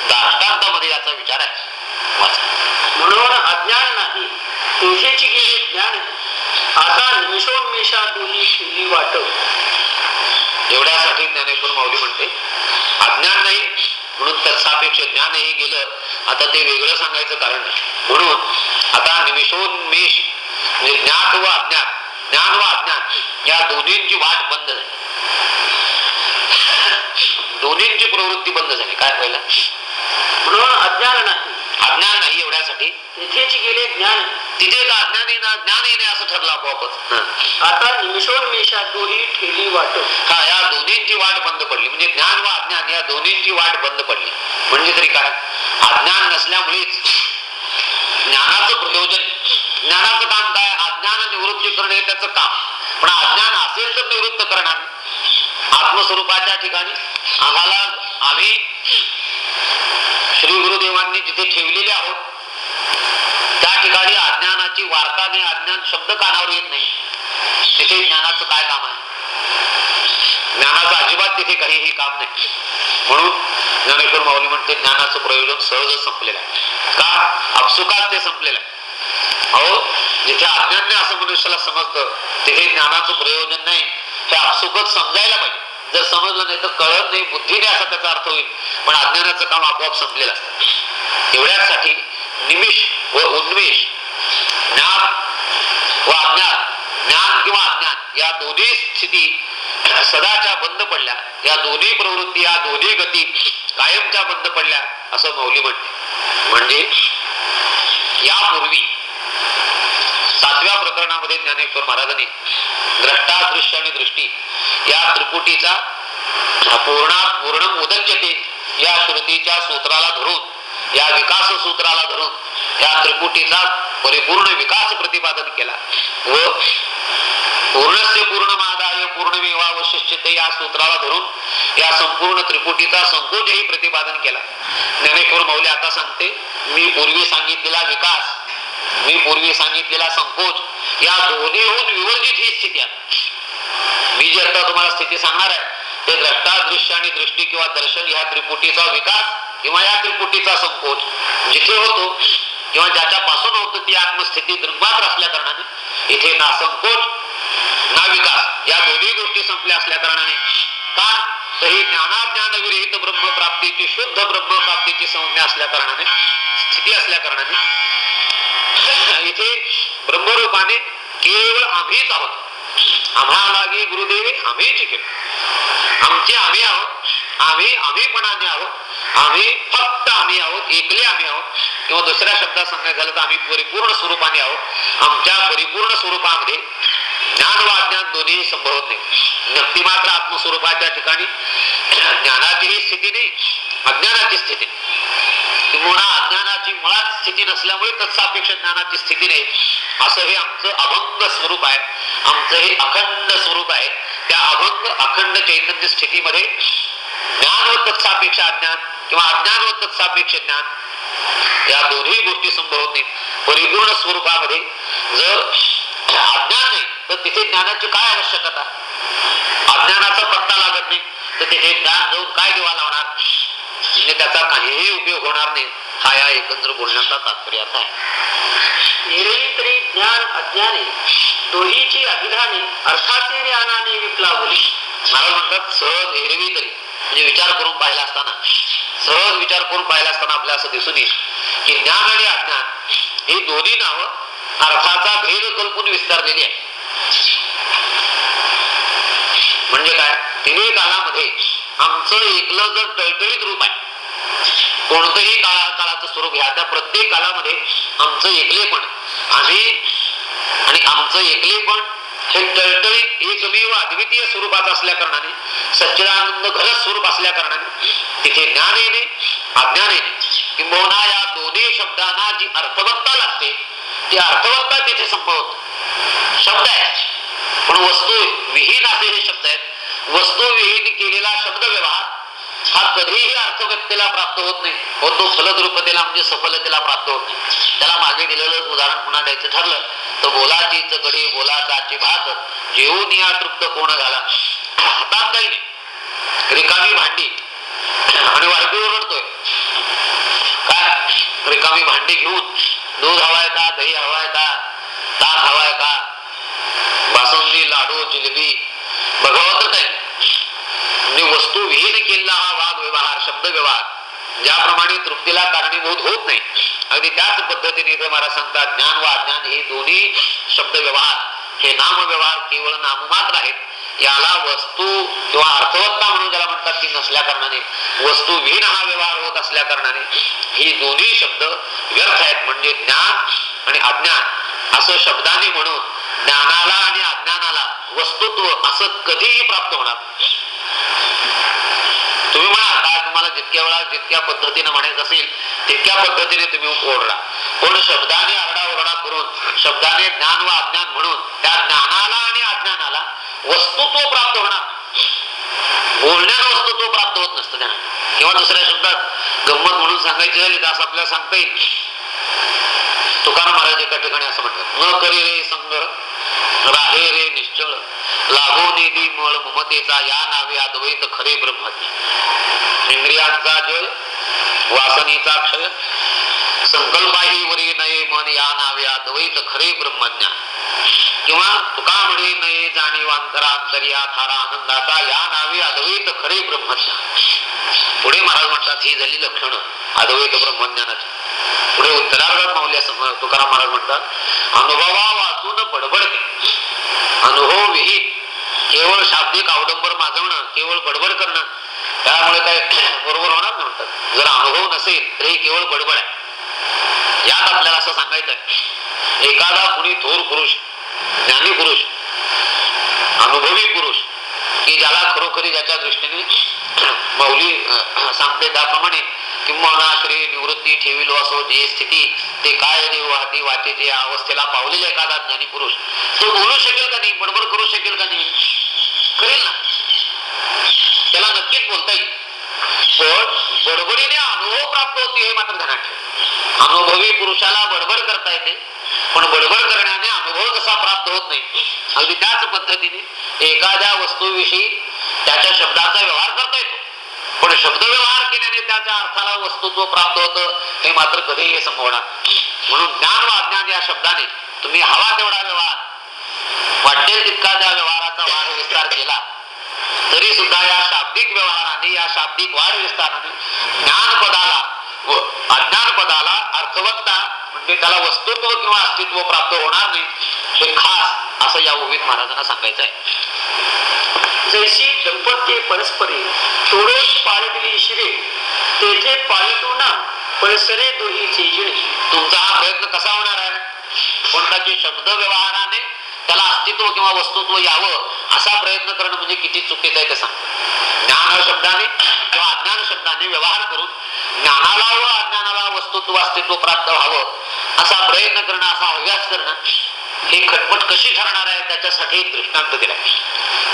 दाष्टांतामध्ये याचा विचार आहे. म्हणून अज्ञान नाही. तेथेची गेले ज्ञान आता निमिषोन्मेषा दोन्ही केली वाट एवढ्यासाठी ज्ञानेश्वर माऊली म्हणते अज्ञान नाही म्हणून तत्सापेक्ष ज्ञानही गेलं. आता ते वेगळं सांगायचं कारण नाही. म्हणून आता निमिषोन्मेष म्हणजे ज्ञात व अज्ञात ज्ञान व अज्ञान या दोन्हींची वाट बंद झाली. दोन्हींची प्रवृत्ती बंद झाली. काय पहिला म्हणून अज्ञान नाही. अज्ञान नाही एवढ्यासाठी. तेथेची गेले ज्ञान. तिथे अज्ञानही ना ज्ञानही नाही असं ठरलं आपोआपच. आता निमिषोन्मेषा दोही ठेली वाट. हा या दोन्हींची वाट बंद पडली. म्हणजे ज्ञान व अज्ञान या दोन्हींची वाट बंद पडली. म्हणजे तरी काय? अज्ञान नसल्यामुळेच ज्ञानाचं प्रयोजन ज्ञानाचं काम काय? अज्ञान निवृत्ती करणे हे त्याचं काम. पण अज्ञान असेल तर निवृत्त करणार. आत्मस्वरूपाच्या ठिकाणी आम्हाला आम्ही श्री गुरुदेवांनी जिथे ठेवलेले आहोत त्या ठिकाणी अज्ञानाची वार्ता नाही अज्ञान शब्द कानावर येत नाही. तिथे ज्ञानाचं काय काम आहे? ज्ञानाचं अजिबात तिथे काहीही काम नाही. म्हणून ज्ञानेश्वर माऊली म्हणते ज्ञानाचं प्रयोजन सहजच संपलेलं आहे. का? अपसुकात ते संपलेलं आहे. अहो जिथे अज्ञान असं मनुष्याला समजतं तिथे ज्ञानाचं प्रयोजन नाही हे अपसुकच समजायला पाहिजे. जर समजलं नाही तर कळत नाही बुद्धीने असा त्याचा अर्थ होईल. पण अज्ञानाचं काम आपोआप संपलेलं असतं. एवढ्यासाठी निमिष व उन्मेष ज्ञान व अज्ञान ज्ञान किंवा अज्ञान या दोन्ही स्थिती सदाच्या बंद पडल्या. या दोन्ही प्रवृत्ती या दोन्ही गती कायमच्या बंद पडल्या असं मौली म्हणते. म्हणजे यापूर्वी सातव्या प्रकरणामध्ये ज्ञानेश्वर महाराजांनी द्रष्टा दृश्य आणि दृष्टी. या त्रिपुटीचा पूर्ण उदक्यते या श्रुतीच्या सूत्राला धरून या विकास सूत्राला धरून या त्रिपुटीचा परिपूर्ण विकास प्रतिपादन केला. व पूर्णस्य पूर्ण मादाय पूर्ण पूर्णमेवावशिष्यते या सूत्राला धरून या संपूर्ण त्रिपुटीचा संकोचही प्रतिपादन केला. ज्ञानेश्वर मौले आता सांगते मी पूर्वी सांगितलेला विकास मी पूर्वी सांगितलेला संकोच या दोन्हीहून विवर्जित ही स्थिती आहे. मी जे आता तुम्हाला स्थिती सांगणार आहे ते द्रष्टा दृश्य आणि दृष्टी किंवा दर्शन ह्या त्रिपुटीचा विकास किंवा या त्रिपुटीचा संकोच जिथे होतो किंवा ज्याच्यापासून होतो ती आत्मस्थिती दृग्मात्र असल्या कारणाने इथे ना संकोच ना विकास या दोन्ही गोष्टी संपल्या असल्या कारणाने का? तर ही ज्ञानाज्ञान विरहित ब्रह्मप्राप्तीची शुद्ध ब्रह्मप्राप्तीची संज्ञा असल्या कारणाने स्थिती असल्या कारणाने इथे ब्रह्मरूपाने केवळ आम्हीच आहोत. आम्हाला गुरुदेवे आम्हीच केलं आमचे आम्ही आहोत. आम्ही आम्हीपणाने आहोत. आम्ही फक्त आम्ही आहोत. एकले आम्ही आहोत. किंवा दुसऱ्या शब्दात सांगायचं झालं तर आम्ही परिपूर्ण स्वरूपाने आहोत. आमच्या परिपूर्ण स्वरूपामध्ये ज्ञान व अज्ञान दोन्ही संभवत नाही. नक्की मात्र आत्मस्वरूपाच्या ठिकाणी. ज्ञानाचीही स्थिती नाही अज्ञानाची स्थिती. किंवा अज्ञानाची मुळात स्थिती नसल्यामुळे तत्सापेक्ष ज्ञानाची स्थिती नाही. असं हे आमचं अभंग स्वरूप आहे. आमचं हे अखंड स्वरूप आहे. त्या अभंग अखंड चैतन्य स्थितीमध्ये ज्ञान व तत्सापेक्ष अज्ञान किंवा अज्ञान व तत्सापेक्ष ज्ञान या दोन्ही गोष्टी संभवत नाहीत. परिपूर्ण स्वरूपामध्ये जर अज्ञान नाही तर तिथे ज्ञानाची काय आवश्यकता? अज्ञानाचा पत्ता लागत नाही. तर तिथे ज्ञान जाऊन काय दिवा लावणार? म्हणजे त्याचा काहीही उपयोग होणार नाही. हा या एकंदर बोलण्याचा तात्पर्य असा आहे. निरंतरी ज्ञान अज्ञाने दोहीची अभिधाने अर्थाचे ज्ञानाने विप्लावली. महाराज म्हणतात सहज एरवी तरी. म्हणजे विचार करून पाहिला असताना सहज विचार करून पाहिला असताना आपल्याला असं दिसून येईल की ज्ञान आणि अज्ञान ही दोन्ही नावं अर्थाचा भेद कल्पून विस्तारलेली आहे म्हणजे काय? तिन्ही कालामध्ये आमचं एकलं जर टळटळीत रूप आहे कोणतंही काळा काळाचं स्वरूप घ्या. त्या प्रत्येक काळामध्ये आमचं एकलेपण. आम्ही आणि आमचं एकलेपण हे टळटळीत एकमेव अद्वितीय स्वरूपात असल्या कारणाने सच्चिदानंद घर स्वरूप असल्या कारणाने तिथे ज्ञान येणे अज्ञान येणे. किंबहुना या दोन्ही शब्दांना जी अर्थवत्ता लागते ती अर्थवत्ता तिथे संभवत. शब्द आहे पण वस्तू विहीन असे हे शब्द आहेत. वस्तू विहीन केलेला शब्द व्यवहार हा कधीही अर्थव्यक्तीला प्राप्त होत नाही. होतो फलद्रुपतेला म्हणजे सफलतेला प्राप्त होत नाही. त्याला मागे दिलेलं उदाहरण पुन्हा द्यायचं ठरलं तर बोलाची चकडी बोलाचाची भात जेवून या तृप्त कोण झाला? हातात काही नाही. रिकामी भांडी. आणि वाळपी ओरडतोय. काय? रिकामी भांडी घेऊन? दूध हवाय का? दही हवाय का? ताक हवाय का? बासुंदी लाडू जिलेबी बघावं तर काही म्हणजे वस्तू विहीन केलेला हा वाद व्यवहार शब्द व्यवहार ज्याप्रमाणे तृप्तीला कारणीभूत होत नाही. अगदी त्याच पद्धतीने इथे मला सांगतात ज्ञान व अज्ञान हे दोन्ही शब्द व्यवहार. हे नाम व्यवहार केवळ नाममात्र आहेत. याला वस्तू किंवा अर्थवत्ता म्हणून ज्याला म्हणतात ती नसल्या कारणाने वस्तू विहीन हा व्यवहार होत असल्या कारणाने ही दोन्ही शब्द व्यर्थ आहेत. म्हणजे ज्ञान आणि अज्ञान असं शब्दाने म्हणून ज्ञानाला आणि अज्ञानाला वस्तुत्व असं कधीही प्राप्त होणार तुम्ही म्हणा काय तुम्हाला जितक्या वेळा जितक्या पद्धतीने म्हणायचं असेल तितक्या पद्धतीने तुम्ही ओरडा पण शब्दाने आरडाओरडा करून शब्दाने ज्ञान व अज्ञान म्हणून त्या ज्ञानाला आणि अज्ञानाला वस्तुत्व प्राप्त होणार बोलण्याला वस्तुत्व प्राप्त होत नसतं त्यांना. किंवा दुसऱ्या शब्दात गंमत म्हणून सांगायची झाली तर असं आपल्याला सांगता येईल. तुकाराम महाराज एका ठिकाणी असं म्हटलं न करी रे संग राहे रे निश्चळ लागो निधी मळ ममतेचा या नावे अद्वैत खरे ब्रह्मज्ञ. इंद्रियांचा जय वासनेचा क्षय संकल्पाही वरी नये मन या नावे अद्वैत खरे ब्रह्मज्ञान किंवा तुका म्हणे नये जाणीव अंतरांतर्या थारा आनंदाचा या नावे अद्वैत खरे ब्रह्मज्ञान पुढे महाराज म्हणतात ही झाली लक्षणं. अद्वैत ब्रह्मज्ञानाची. पुढे उत्तरार्धात माऊल्या तुकाराम महाराज म्हणतात अनुभवा वाचून बडबडते अनुभव विहीन. केवळ शाब्दिक अवडंबर माजवणं केवळ बडबड करणं त्यामुळे काय [clears throat] बरोबर होणार नाही म्हणतात. जर अनुभव नसेल तर हे केवळ बडबड आहे. यात आपल्याला असं सांगायचं आहे एखादा कुणी थोर पुरुष ज्ञानी पुरुष अनुभवी पुरुष की ज्याला खरोखरी ज्याच्या दृष्टीने माऊली सांगते त्याप्रमाणे किंवा श्री निवृत्ती ठेविलो असो जे स्थिती ते काय देव वाहती वाटेचे अवस्थेला पावलेले एखादा ज्ञानी पुरुष तो बोलू शकेल का नाही बडबड करू शकेल का नाही? करेल ना. त्याला नक्कीच बोलता येईल. पण बडबडीने अनुभव प्राप्त होते हे मात्र ध्यानात ठेव. अनुभवी पुरुषाला बडबड करता येते पण बडबड करण्याने अनुभव कसा प्राप्त होत नाही. अगदी त्याच पद्धतीने एखाद्या वस्तूविषयी त्याच्या शब्दाचा व्यवहार करता येतो. पण शब्द व्यवहार केल्याने त्याच्या अर्थाला वस्तुत्व प्राप्त होतं हे मात्र कधीही संभवणार म्हणून ज्ञान व अज्ञान या शब्दाने तुम्ही हवा तेवढा व्यवहार वाटेल तितका त्या व्यवहाराचा वाढ विस्तार केला तरी सुद्धा या शाब्दिक व्यवहाराने या शाब्दिक वाढ विस्ताराने ज्ञान पदाला व अज्ञान पदाला अर्थवत्ता म्हणजे त्याला वस्तुत्व किंवा अस्तित्व प्राप्त होणार नाही हे खास असं या ओवीत महाराजांना सांगायचं आहे. जैसी दंपत्य ते परस्परे तोडोस पाळटली शिरे तेथे पाळतो ना परसरे दोही चेजणे. तुमचा हा प्रयत्न कसा होणार आहे? कोणताची शब्द व्यवहाराने त्याला अस्तित्व किंवा वस्तुत्व यावं असा प्रयत्न करणं म्हणजे किती चुकीचं आहे ते सांग. ज्ञान शब्दाने किंवा अज्ञान शब्दाने व्यवहार करून ज्ञानाला व अज्ञानाला वस्तुत्व अस्तित्व प्राप्त व्हावं असा प्रयत्न करणं असा अभ्यास करणं हे खटपट कशी ठरणार आहे त्याच्यासाठी एक दृष्टांत दिलाय.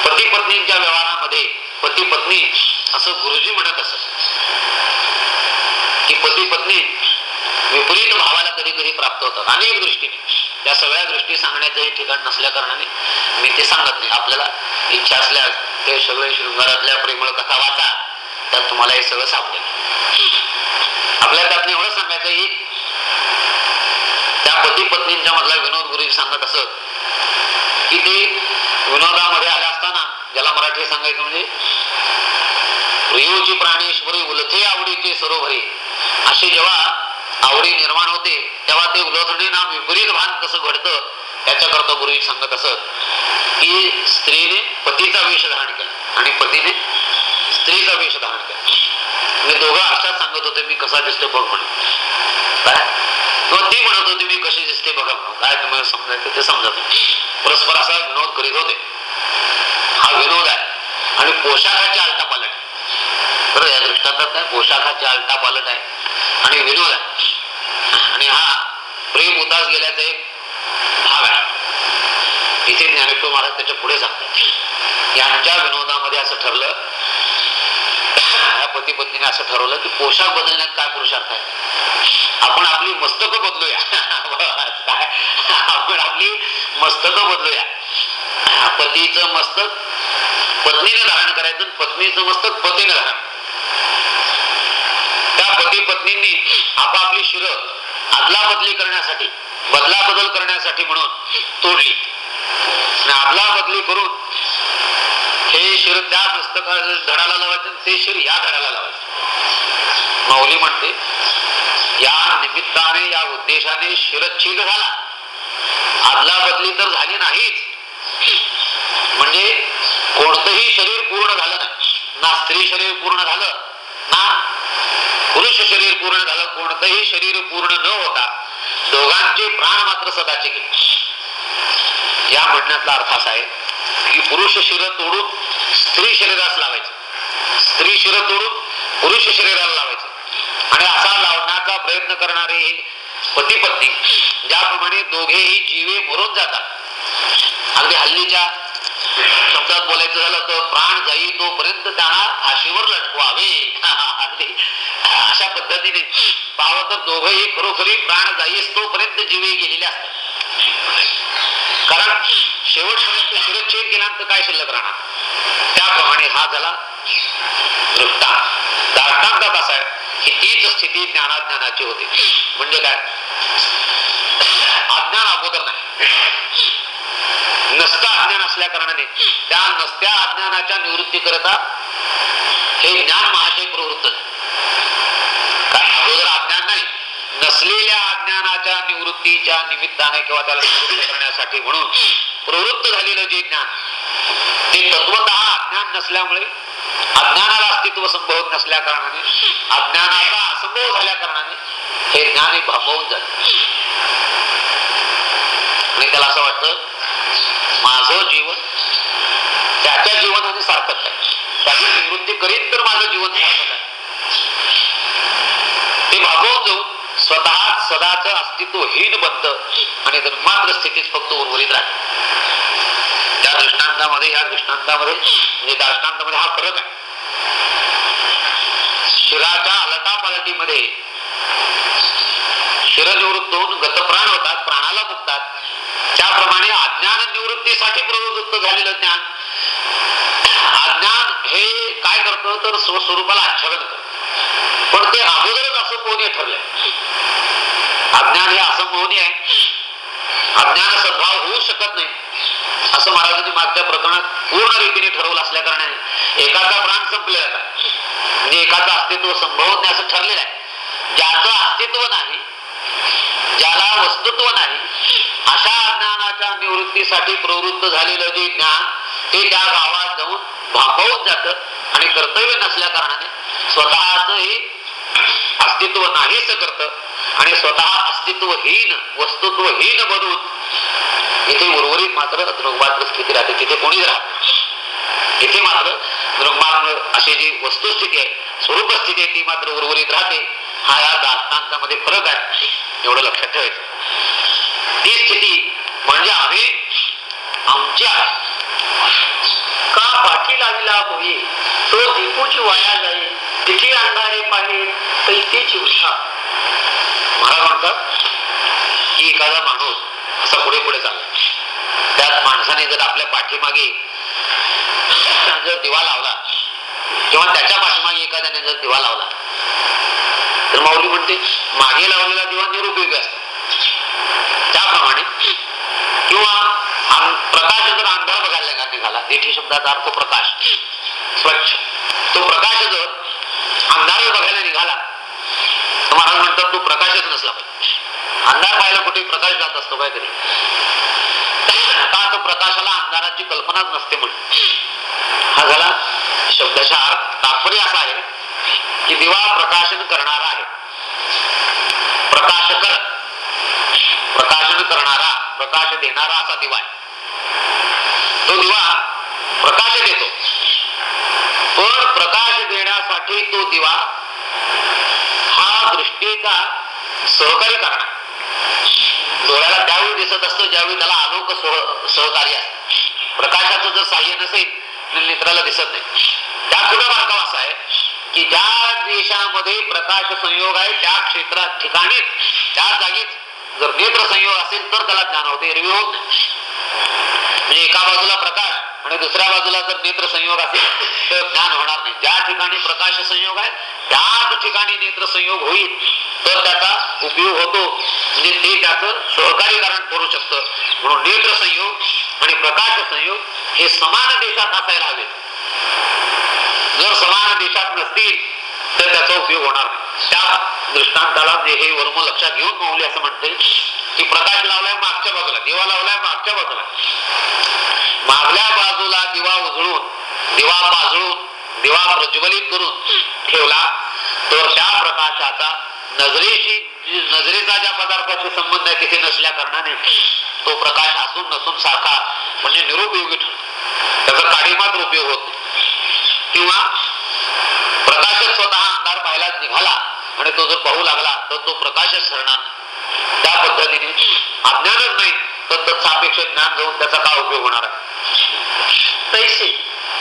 पती पत्नीच्या व्यवहारामध्ये पती पत्नी असं गुरुजी म्हणत असत. की पती पत्नी विपरीत भावाला कधी कधी प्राप्त होतात. अनेक दृष्टीने. त्या सगळ्या दृष्टी सांगण्याचं हे ठिकाण नसल्या कारणाने मी ते सांगत नाही. आपल्याला इच्छा असल्यास ते सगळे शृंगारातल्या प्रेमळ कथा वाचा. त्यात तुम्हाला हे सगळं सापडेल. आपल्याला त्यातनं एवढं सांगायचं की त्या पती पत्नींच्या मधला विनोद गुरुजी सांगत असत की ते विनोदामध्ये आले असताना ज्याला मराठी सांगायचं म्हणजे प्रियोची प्राणेश्वरी उलथे आवडीचे सरोवरे. असे जेव्हा आवडी निर्माण होते तेव्हा ते उलथणे ना विपरीत भान कसं घडतं त्याच्याकरता गुरुजी सांगत असत की स्त्रीने पतीचा वेश धारण केला आणि पतीने स्त्रीचा वेश धारण केला. मी दोघं अशाच सांगत होते मी कसा दिसतो बघ म्हणून. काय किंवा ती म्हणत होती मी कशी दिसते बघा काय तुम्हाला समजायचं ते समजत परस्पर असा विनोद करीत होते. हा विनोद आहे. आणि पोशाखाची आलता पालट आहे. या दृष्टांतात काय? पोशाखाची आलता पालट आहे. आणि विनोद आहे. आणि हा प्रेम उदास गेल्याचा एक भाग आहे. इथे ज्ञानेश्वर महाराज त्याच्या पुढे सांगतात. यांच्या विनोदामध्ये असं ठरलं पती पत्नीने असं ठरवलं की पोशाख बदलण्यात काय पुरुषार्थ आहे? आपण आपली मस्तक बदलूया. आपण आपली मस्तक बदलूया. पतीचं मस्तक पत्नीने धारण करायचं पत्नीचं मस्तक पतीने धारण. त्या पती पत्नींनी आपापली शिर आदला बदली करण्यासाठी बदला बदल करण्यासाठी म्हणून तोडली. आदला बदली करून हे शिर त्या पुस्तका धडाला लावायचं ते शिर या धडाला लावायचं. माऊली म्हणते या निमित्ताने या उद्देशाने शिरच्छेद झाला. आदला बदली तर झाली नाहीच. म्हणजे कोणतंही शरीर पूर्ण झालं नाही. ना स्त्री शरीर पूर्ण झालं ना पुरुष शरीर पूर्ण झालं कोणतंही शरीर पूर्ण न होता दोघांचे प्राण मात्र सदाचे गेले. या म्हणण्यातला अर्थ असा आहे की पुरुष शिर तोडून स्त्री शरीरास लावायचं. स्त्री शिर तोडून पुरुष शरीराला लावायचं. आणि असा लावण्याचा प्रयत्न करणारे पती पत्नी ज्याप्रमाणे दोघेही जीवे मरून जातात. अगदी हल्लीच्या शब्दात बोलायचं झालं तर प्राण जाई तोपर्यंत त्यांना आशीवर लटकवावे. [laughs] अगदी अशा पद्धतीने पावत तर खरोखरी प्राण जाईस तोपर्यंत जीवे गेलेले असतात. कारण शेवटपर्यंत शिरच्छेद केल्यानंतर काय शिल्लक राहणार? त्याप्रमाणे हा झाला वृत्तांत. दाष्टांतात असा आहे की तीच स्थिती ज्ञानाज्ञानाची होती. म्हणजे काय? अज्ञान अगोदर नाही. नसता अज्ञान असल्या कारणाने त्या नसत्या अज्ञानाच्या निवृत्ती करता हे ज्ञान महाशय प्रवृत्त काय अगोदर अज्ञान नाही नसलेल्या ज्ञानाच्या निवृत्तीच्या निमित्ताने किंवा त्याला निवृत्त करण्यासाठी म्हणून प्रवृत्त झालेलं जे ज्ञान ते तत्वत अज्ञान नसल्यामुळे अज्ञानाला अस्तित्व संभवत नसल्या कारणाने अज्ञानाचा असंभव झाल्या कारणाने हे ज्ञान हे भांबवून जात. आणि त्याला असं वाटतं माझं जीवन त्याच्या जीवनाने सार्थक आहे. त्याची निवृत्ती करीत तर माझं जीवन सार्थक आहे. ते भागवून जाऊन स्वतः सदाच अस्तित्व हीन बनतं आणि मात्र स्थितीत फक्त उर्वरित राहते त्या दृष्टांतामध्ये या दृष्टांतामध्ये म्हणजे दृष्टांतामध्ये हा फरक आहे. शिराच्या शिर शिरनिवृत्त होऊन गतप्राण होतात प्राणाला मुक्तात त्याप्रमाणे अज्ञान निवृत्तीसाठी प्रवृत्त झालेलं ज्ञान. अज्ञान हे काय करतं? तर स्वस्वरूपाला आच्छादन करत. पण ते अगोदरच असं कोणी ठरलंय. अज्ञान हे असं आहे. अज्ञान सद्भाव होऊ शकत नाही. असं महाराजांनी मागच्या प्रकरणात पूर्ण रीतीने ठरवलं असल्या कारणाने. एकाचा प्राण संपलेला आहे म्हणजे एकाचं अस्तित्व संभवत नाही असं ठरलेलं आहे. ज्याचं अस्तित्व नाही ज्याला वस्तुत्व नाही अशा अज्ञानाच्या निवृत्तीसाठी प्रवृत्त झालेलं जे ज्ञान ते त्या गावात जाऊन भागवून जात आणि कर्तव्य नसल्या कारणाने स्वतःच हे अस्तित्व नाहीच करत. आणि स्वतः अस्तित्वहीन वस्तुत्वहीन बनून इथे उर्वरित मात्र दृग्मात्र स्थिती राहते. तिथे कोणीच राहत इथे मात्र दृग्मात्र अशी जी वस्तुस्थिती आहे स्वरूप स्थिती आहे ती मात्र उर्वरित राहते. हा या दास्तांतामध्ये फरक आहे. एवढं लक्षात ठेवायचं. ती स्थिती म्हणजे आम्ही आमच्या का पाठी लागला होई तो दीपूची वाया जाई तिथे अंधारे पाहे तैतीची उठा काय म्हणतात? की एखादा माणूस असा पुढे पुढे चालला. त्यात माणसाने जर आपल्या पाठीमागे जर दिवा लावला किंवा त्याच्या पाठीमागे एखाद्याने जर दिवा लावला तर माऊली म्हणते मागे लावलेला दिवा निरुपयोगी असतो. त्याप्रमाणे किंवा प्रकाश जर अंधार बघायला निघाला देठी शब्दाचा अर्थ प्रकाश स्वच्छ तो प्रकाश जर अंधार बघायला निघाला तर महाराज म्हणतात तो प्रकाशच नसला पाहिजे. अंधार पाहिला कुठे प्रकाश जात असतो काहीतरी आता तो प्रकाशाला अंधाराची कल्पनाच नसते म्हणून. हा झाला शब्दाचा अर्थ. तात्पर्य असा आहे की दिवा प्रकाशन करणारा आहे. प्रकाशकर प्रकाशन करणारा प्रकाश देणारा असा दिवा आहे. तो दिवा प्रकाश देतो. पण प्रकाश देण्यासाठी तो दिवा हा दृष्टीचा सहकार्य करा. डोळ्याला त्यावेळी दिसत असतो ज्यावेळी त्याला अनोख सहकार्य प्रकाशाचं जर साह्य नसेल तर नेत्राला दिसत नाही. त्या पुढे बारकाव असा आहे की ज्या देशामध्ये प्रकाश संयोग आहे त्या क्षेत्रात ठिकाणी त्या जागीच जर नेत्र संयोग असेल तर त्याला ज्ञान होते एरवी होत म्हणजे एका बाजूला प्रकाश आणि दुसऱ्या बाजूला जर नेत्र संयोग असेल तर ज्ञान होणार नाही. ज्या ठिकाणी प्रकाश संयोग आहे त्याच ठिकाणी नेत्र संयोग होईल. तर त्याचा उपयोग होतो. म्हणजे ते त्याचं सहकारी कारण करू शकतं. म्हणून नेत्र संयोग आणि प्रकाश संयोग हे समान देशात असायला हवे जर समान देशात नसतील तर त्याचा उपयोग होणार नाही. त्या दृष्टांताला जे हे वर्म लक्षात घेऊन माऊली असं म्हणते की प्रकाश लावलाय मागच्या बाजूला दिवा लावलाय मागच्या बाजूला. मागल्या बाजूला दिवा उजळून दिवा पाजळून दिवा प्रज्वलित करून ठेवला तर त्या प्रकाशाचा नजरेशी नजरेचा ज्या पदार्थाशी संबंध आहे तिथे नसल्या कारणाने तो प्रकाश असून नसून सारखा म्हणजे निरुपयोगी ठरतो. त्याचा काडीमात्र उपयोग होत किंवा प्रकाशच स्वतः अंधार पाहायला निघाला आणि तो जर पाहू लागला तर तो प्रकाशच ठरणार त्या पद्धतीने अज्ञानच नाही तर तत्सापेक्ष ज्ञान घेऊन त्याचा काय उपयोग होणार आहे? तैसे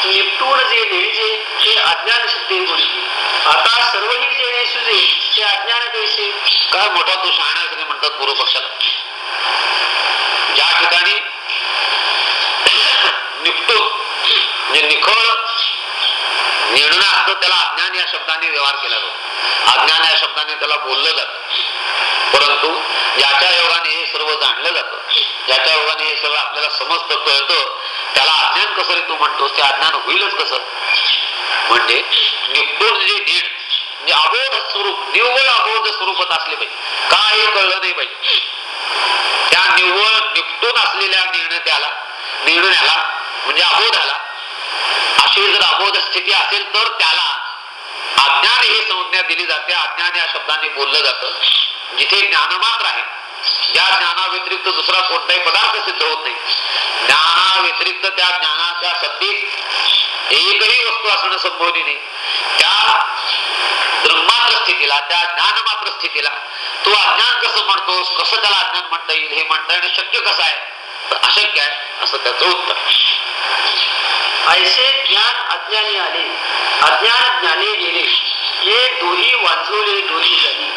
निपटून जे देईजे ते अज्ञान सिद्धे आता सर्व जे सुजे ते अज्ञान कैसे काय मोठा तो शहाणा असं म्हणतात पूर्व पक्षाला. ज्या ठिकाणी निपटून म्हणजे निखळ निर्णय असतो त्याला अज्ञान या शब्दाने व्यवहार केला जातो. अज्ञान या शब्दाने त्याला बोललं जात. परंतु याच्या योगाने हे सर्व जाणलं जातं ज्याच्या योगाने हे सर्व आपल्याला समजतं कळतं त्याला अज्ञान कसं रे तू म्हणतोस? ते अज्ञान होईलच कसं? म्हणजे निपुण जे नीट म्हणजे अबोध स्वरूप निव्वळ अबोध स्वरूपात असले पाहिजे काय कळलं नाही पाहिजे त्या निव्वळ निपटून असलेल्या निर्णयाला निर्णयाला म्हणजे अबोधाला अशी जर अबोध स्थिती असेल तर त्याला अज्ञान ही संज्ञा दिली जाते. अज्ञान या शब्दाने बोललं जातं. जिथे ज्ञान मात्र आहे या ज्ञानाव्यतिरिक्त दुसरा कोणताही पदार्थ सिद्ध होत नाही. ज्ञानाव्यतिरिक्त त्या ज्ञानाच्या सत्तेत एकही वस्तू असणं संभवली नाही. त्या दृंगमात्र स्थितीला त्या ज्ञानमात्र स्थितीला तू अज्ञान कसं म्हणतोस कसं त्याला अज्ञान म्हणता येईल हे म्हणता येणं शक्य कसं आहे? तर अशक्य आहे असं त्याचं उत्तर. ऐसे ज्ञान अज्ञानी आले अज्ञान ज्ञाने गेले हे दोही वाचवले दोही झाली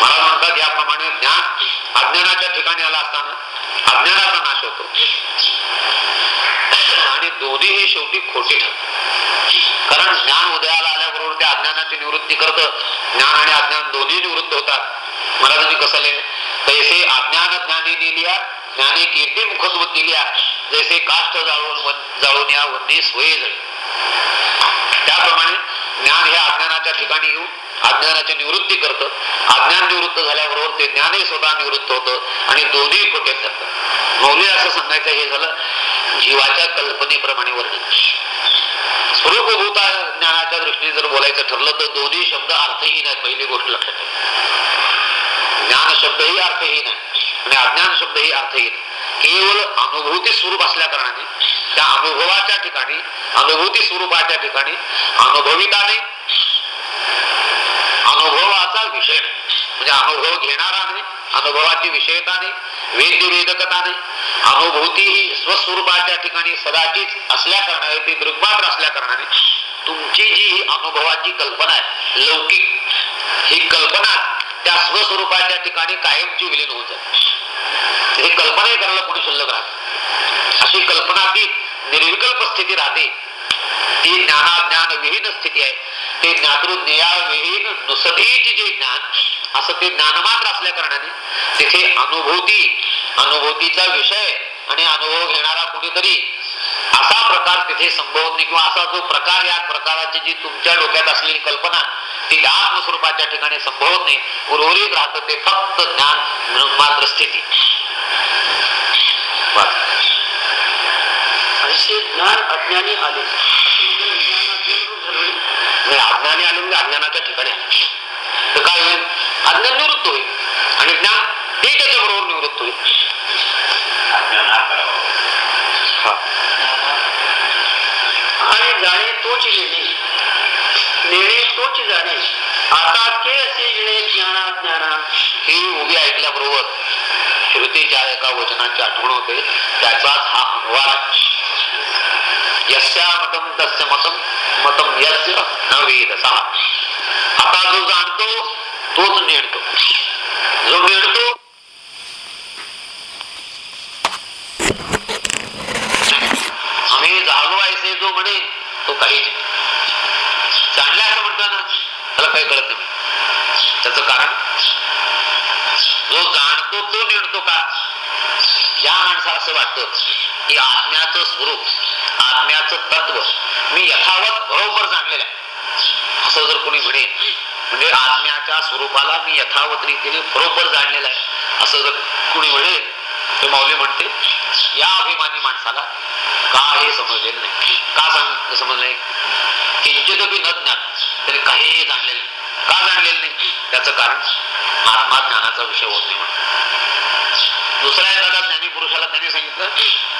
मला म्हणतात याप्रमाणे ज्ञान अज्ञानाच्या ठिकाणी आला असताना अज्ञानाचा नाश होतो आणि दोन्हीही शेवटी खोटी ठरतात. कारण ज्ञान उदयाला आल्याबरोबर त्या अज्ञानाची निवृत्ती करत. ज्ञान आणि अज्ञान दोन्ही निवृत्त होतात. महाराजांनी कसं लिहिलं तैसे अज्ञान ज्ञानी लिहिल्या ज्ञानी कीर्ती मुखत्व केल्या जैसे काष्ट जाळून जाळून या वन्नी स्वये जळी त्याप्रमाणे ज्ञान हे अज्ञानाच्या ठिकाणी येऊन अज्ञानाची निवृत्ती करतं. अज्ञान निवृत्त झाल्याबरोबर ते ज्ञानही स्वतः निवृत्त होतं आणि दोन्ही खोटे ठरतात दोन्ही असं सांगायचं हे झालं जीवाच्या कल्पनेप्रमाणे वर्णन. स्वरूपभूत ज्ञानाच्या दृष्टीने जर बोलायचं ठरलं तर दोन्ही शब्द अर्थहीन आहेत पहिली गोष्ट लक्षात ज्ञान शब्दही अर्थहीन आहे आणि अज्ञान शब्दही अर्थहीन केवळ अनुभूती स्वरूप असल्या कारणाने त्या अनुभवाच्या ठिकाणी अनुभूती स्वरूपाच्या ठिकाणी अनुभविताने अनुभवाचा विषय म्हणजे अनुभव घेणारा नाही अनुभवाची विषयता नाही वेद्य वेदकता नाही अनुभूती ही स्वस्वरूपाच्या ठिकाणी सदाचीच असल्या कारणाने ती दृग्मात्र असल्या कारणाने तुमची जी ही अनुभवाची कल्पना आहे लौकिक ही कल्पना त्या स्वस्वरूपाच्या ठिकाणी कायमची विलीन होऊन जाते. ही कल्पनाही करायला कोणी शिल्लक राहते अशी कल्पना ती निर्विकल्प स्थिती राहते. ती ज्ञानाज्ञान विहीन स्थिती आहे. ते ज्ञातृज्ञयाविहीन नुसतीचे जे ज्ञान असं ते ज्ञानमात्र असल्या कारणाने तिथे अनुभूती अनुभूतीचा विषय आणि अनुभव घेणारा कुणीतरी असा प्रकार तिथे संभवत नाही किंवा असा जो प्रकार या प्रकाराची जी तुमच्या डोक्यात असलेली कल्पना ती आत्मस्वरूपाच्या ठिकाणी संभवत नाही. उर्वरित राहतं ते फक्त ज्ञान मात्र स्थिती. बस. असे ज्ञान अज्ञानी आले. नाही अज्ञानी आले म्हणजे अज्ञानाच्या ठिकाणी आले. तर काय होईल? अज्ञान निवृत्त होईल. आणि ज्ञान ते त्याच्याबरोबर निवृत्त होईल. आणि जाणे तोच येणे. नेणे तोच जाणे. आता के असे येणे ज्ञाना ज्ञाना. हे उभी ऐकल्याबरोबर श्रुतीच्या एका वचनाची आठवण होते. त्याचाच हा अनुवाद यस्या मतम तस्य मतम मतम यस्य न वेदसा। आता जो जाणतो तोच नेडतो जो नेडतो आम्ही झालो ऐसे जो म्हणे तो काहीच नाही. जाणल्याकडे म्हणताना त्याला काही कळत नाही। त्याच कारण जो जाणतो तो निडतो का? या माणसाला असं वाटतं की आत्म्याचं स्वरूप आत्म्याचं तत्व मी यथावत बरोबर जाणलेलं आहे. असं जर कोणी म्हणेल म्हणजे आत्म्याच्या स्वरूपाला मी यथावत रीतीने बरोबर जाणलेलं आहे. असं जर कोणी म्हणेल तर माऊली म्हणते या अभिमानी माणसाला का हे समजलेलं नाही? का सांग समजलं नाही? किंचितपी न ज्ञान त्याने काहीही जाणलेलं नाही. का जाणलेलं नाही? त्याचं कारण आत्मा ज्ञानाचा विषय होत नाही म्हणून. दुसऱ्या एखाद्या ज्ञानी पुरुषाला त्यांनी सांगितलं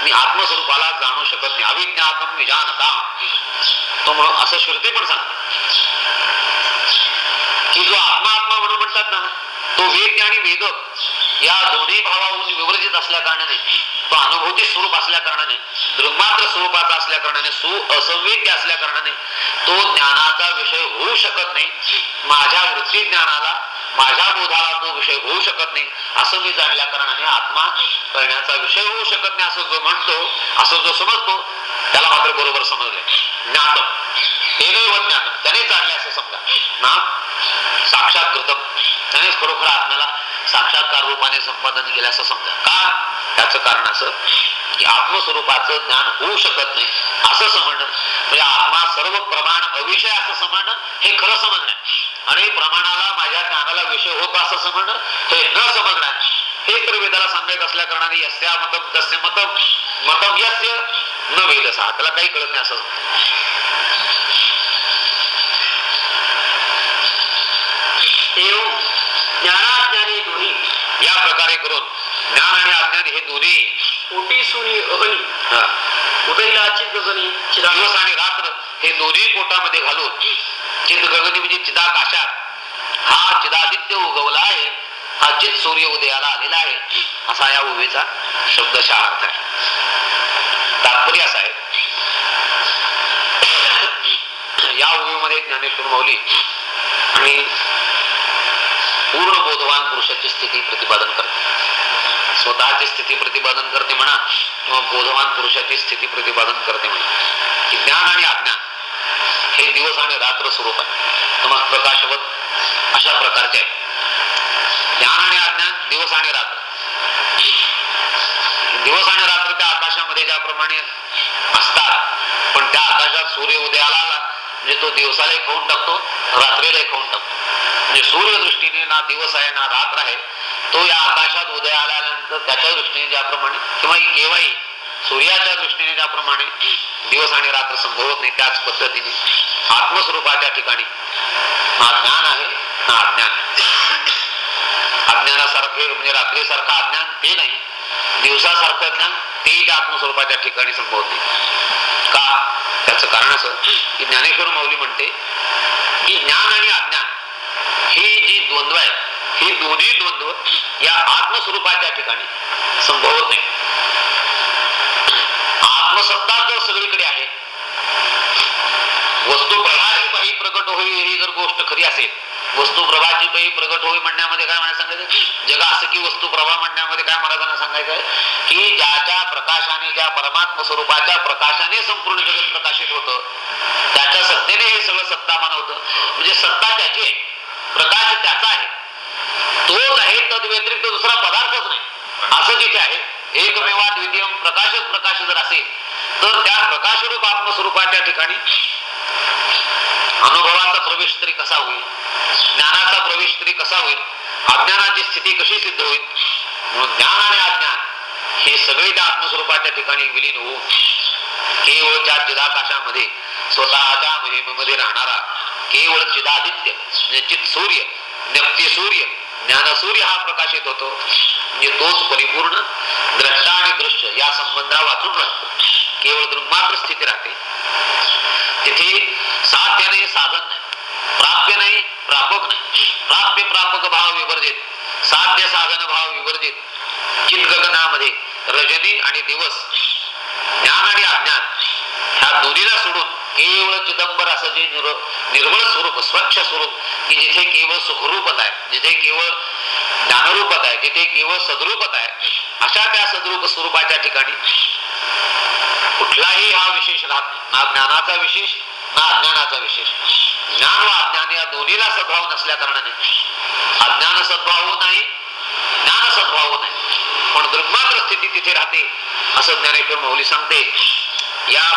मी आत्मस्वरूपाला जाणू शकत नाही. अविज्ञातम विजानता तो म्हणून असं श्रुती पण सांगतो. की जो आत्मा आत्मा म्हणून म्हणतात ना तो वेद आणि वेदक या दोन्ही भावाहून विवर्जित असल्या कारणाने तो अनुभूती स्वरूप असल्या कारणाने दृग्मात्र स्वरूपाचा असल्या कारणाने सु असंवेद्य असल्या कारणाने तो ज्ञानाचा विषय होऊ शकत नाही. माझ्या वृत्ती ज्ञानाला माझ्या बोधाला तो विषय होऊ शकत नाही असं मी जाणल्या कारणाने आत्मा करण्याचा विषय होऊ शकत नाही असं जो म्हणतो असं जो समजतो त्याला मात्र बरोबर समजले. ज्ञातम. हे ज्ञातम. त्याने जाणले असं समजा. ना? साक्षात कृतम त्यानेच खरोखर आत्म्याला साक्षात्कार रूपाने संपादन केलं असं समजा. का? त्याच कारण असं की आत्मस्वरूपाचं ज्ञान होऊ शकत नाही असं समजणं. म्हणजे आत्मा सर्व प्रमाण अविषय असं समजणं हे खरं समजणं आणि प्रमाणाला माझ्या ज्ञानाला विषय होतो असं समजणं हे न समजणं आहे. हे तर वेदाला सांगायचं असल्या कारणाने यस्या मतम तस्य मतम. मतम यस्य न वेदसा त्याला काही कळत नाही असं. ज्ञानाज्ञानी दोन्ही या प्रकारे करून ज्ञान आणि अज्ञान हे दोन्ही. पोटी सुनी उदयला दिवस आणि रात्र हे दोन्ही पोटामध्ये घालून चित गगनी म्हणजे चिदाकाशात हा चिदादित्य उगवला आहे हा चित सूर्य उदयाला आलेला आहे. असा या उभेचा शब्दशः अर्थ आहे. तात्पर्य असा आहे. या उभेमध्ये ज्ञानेश्वर मौली आणि पूर्ण बोधवान पुरुषाची स्थिती प्रतिपादन करते स्वतःची स्थिती प्रतिपादन करते म्हणा किंवा बोधवान पुरुषाची स्थिती प्रतिपादन करते म्हणा. ज्ञान आणि अज्ञान हे दिवस आणि रात्र स्वरूप आहे. मग प्रकाशवत अशा प्रकारचे आहे. ज्ञान आणि अज्ञान दिवस आणि रात्र. दिवस आणि रात्र त्या आकाशामध्ये ज्याप्रमाणे असतात पण त्या आकाशात सूर्य उदयाला आला म्हणजे तो दिवसालाही खाऊन टाकतो रात्रीलाही खाऊन टाकतो. म्हणजे सूर्यदृष्टीने ना दिवस आहे ना रात्र आहे तो या आकाशात उदय आल्यानंतर त्याच्या दृष्टीने ज्याप्रमाणे किंवा केव्हाही सूर्याच्या दृष्टीने ज्याप्रमाणे दिवस आणि रात्र संभवत नाही त्याच पद्धतीने आत्मस्वरूपाच्या ठिकाणी. हा ज्ञान आहे हा अज्ञान. अज्ञानासारखे म्हणजे रात्रीसारखं अज्ञान ते नाही दिवसासारखं ज्ञान ते त्या आत्मस्वरूपाच्या ठिकाणी संभवते का? त्याचं कारण असं की ज्ञानेश्वर मौली म्हणते की ज्ञान आणि अज्ञान हे जी द्वंद्व आहे हे दोन्ही द्वंद्व या आत्मस्वरूपाच्या ठिकाणी संभवत नाही आत्मसत्ता जर सगळीकडे आहे वस्तू प्रभाची पाही प्रकट होई ही जर गोष्ट खरी असेल वस्तू प्रभाची पाही प्रकट होई म्हणण्यामध्ये काय मला सांगायचं? जगा असं की वस्तू प्रभा म्हणण्यामध्ये काय महाराजांना सांगायचं? आहे की ज्याच्या प्रकाशाने ज्या परमात्म स्वरूपाच्या प्रकाशाने संपूर्ण जगत प्रकाशित होतं त्याच्या सत्तेने हे सगळं सत्तामान होतं. म्हणजे सत्ता त्याची आहे. प्रकाश त्याचा आहे. तोच आहे तद व्यतिरिक्त दुसरा पदार्थच नाही. असं जिथे आहे एकमेवा द्वितीय प्रकाशच प्रकाश जर असेल तर त्या प्रकाशरूप आत्मस्वरूपाच्या ठिकाणी अनुभवाचा प्रवेश तरी कसा होईल? ज्ञानाचा प्रवेश तरी कसा होईल? अज्ञानाची स्थिती कशी सिद्ध होईल? म्हणून ज्ञान आणि अज्ञान हे सगळे त्या आत्मस्वरूपाच्या ठिकाणी विलीन होऊन केवळ त्या चिदाकाशामध्ये स्वतःच्या महिमेमध्ये राहणारा केवळ चिदादित्य म्हणजे चित सूर्य नक्ती सूर्य ज्ञानसूर्य हा प्रकाशित होतो. म्हणजे तोच परिपूर्ण द्रष्टा आणि दृश्य या संबंधा वाचून राहतो. केवळ दृग्मात्र स्थिती राहते. तिथे साध्य नाही साधन नाही. प्राप्य नाही प्रापक नाही. प्राप्य प्रापक भाव विवर्जित. साध्य साधन भाव विवर्जित. चित गगनामध्ये रजनी आणि दिवस ज्ञान आणि अज्ञान ह्या दोन्हीला सोडून केवळ चिदंबर असं जे निर्मळ स्वरूप स्वच्छ स्वरूप की जिथे केवळ सुखरूपत आहे जिथे केवळ ज्ञानरूपत आहे जिथे केवळ सदरूपत आहे अशा त्या सदरूप स्वरूपाच्या ठिकाणी कुठलाही हा विशेष राहत नाही ना ज्ञानाचा विशेष ना अज्ञानाचा विशेष. ज्ञान व अज्ञान या दोन्हीला सद्भाव नसल्या कारणाने. अज्ञान सद्भाव नाही ज्ञान सद्भाव नाही. पण दृग्मात्र स्थिती तिथे राहते असं ज्ञानेश्वर माऊली सांगते. या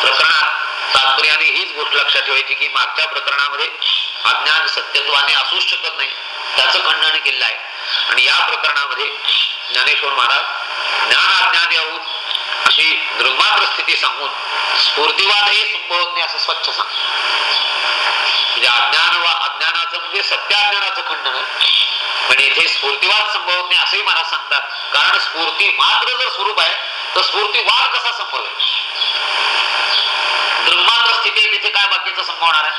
प्रकरणात तात्पर्याने हीच गोष्ट लक्षात ठेवायची की मागच्या प्रकरणामध्ये अज्ञान सत्यत्वाने असूच शकत नाही. त्याचं खंडन केलेलं आहे. आणि या प्रकरणामध्ये ज्ञानेश्वर महाराज ज्ञान अज्ञान याहून अशी दृग्मात्र स्थिती सांगून स्फूर्तिवादही संभवत नाही असं स्वच्छ सांग. म्हणजे अज्ञान व अज्ञानाचं म्हणजे सत्याज्ञानाचं खंडन. आहे पण इथे स्फूर्तिवाद संभवत नाही असंही मला सांगतात. कारण स्फूर्ती मात्र जर स्वरूप आहे तर स्फूर्तिवाद कसा संभवेल दृग्मात्र स्थिती आहे तिथे काय बाकीचं संभवणार आहे?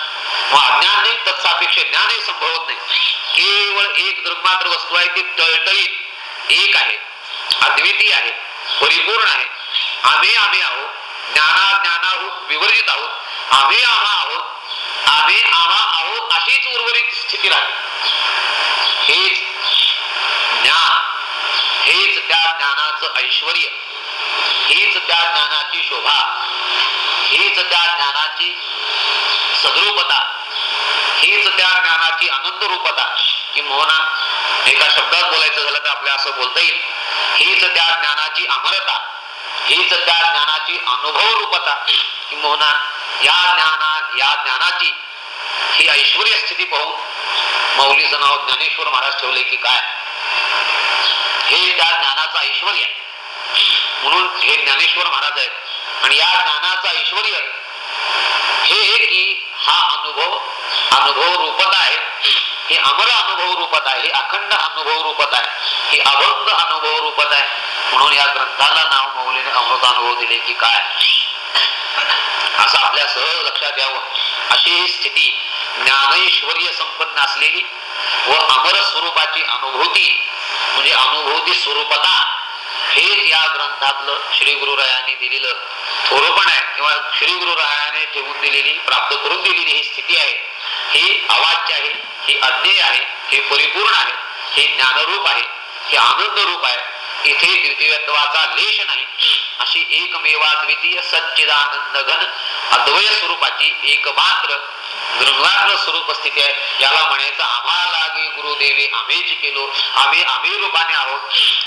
मग अज्ञान नाही तत्सापेक्ष ज्ञानही संभवत नाही. केवळ एक दृग्मात्र वस्तू आहे ती टळटळीत एक आहे. अद्वितीय आहे परिपूर्ण आहे. आम्ही आम्ही आहोत ज्ञाना ज्ञानाहून विवर्जित आहोत. आम्ही आम्हा आहोत आम्ही आम्हा आहोत अशीच उर्वरित स्थिती राहते हेच ज्ञान हेच त्या ज्ञानाचं ऐश्वर हीच त्या ज्ञानाची शोभा हीच त्या ज्ञानाची सद्रूपता हीच त्या ज्ञानाची आनंद रूपता किंवा एका शब्दात बोलायचं झालं तर आपल्या असं बोलता येईल. हीच त्या ज्ञानाची अमरता हीच त्या ज्ञानाची अनुभव रूपता किंवा या ज्ञाना या ज्ञानाची ही ऐश्वर स्थिती पाहून मौलीचं नाव ज्ञानेश्वर महाराज ठेवले की काय? हे त्या ज्ञानाचं ऐश्वर आहे. म्हणून हे ज्ञानेश्वर महाराज आहेत. आणि या ज्ञानाचं ऐश्वर हे की हा अनुभव अनुभव रूपत आहे. हे अमर अनुभव रूपत आहे हे अखंड अनुभव रूपत आहे हे अभंग अनुभव रूपात आहे. म्हणून या ग्रंथाला नाव मौलीने अमृत अनुभव दिले की काय? असं आपल्या सहज लक्षात यावं. अशी ही स्थिती ज्ञानैश्वर्य संपन्न असलेली व अमर स्वरूपाची अनुभूती म्हणजे अनुभूती स्वरूपता हेच या ग्रंथातलं श्री गुरुरायांनी दिलेलं थोरपण आहे किंवा श्री गुरुरायाने ठेवून दिलेली प्राप्त करून दिलेली ही स्थिती आहे. ही अवाच्य आहे. हे अज्ञेय आहे हे परिपूर्ण आहे हे ज्ञानरूप आहे हे आनंद रूप आहे. इथे द्वितीयत्वाचा लेश नाही. अशी एकमेवा द्वितीय सच्चिदानंद घन अद्वय स्वरूपाची एकमात्र निर्मात्र स्वरूप स्थिती आहे. याला म्हणायचं आम्हाला गुरुदेवी आम्हीच केलो आम्ही आम्ही रूपाने आहोत.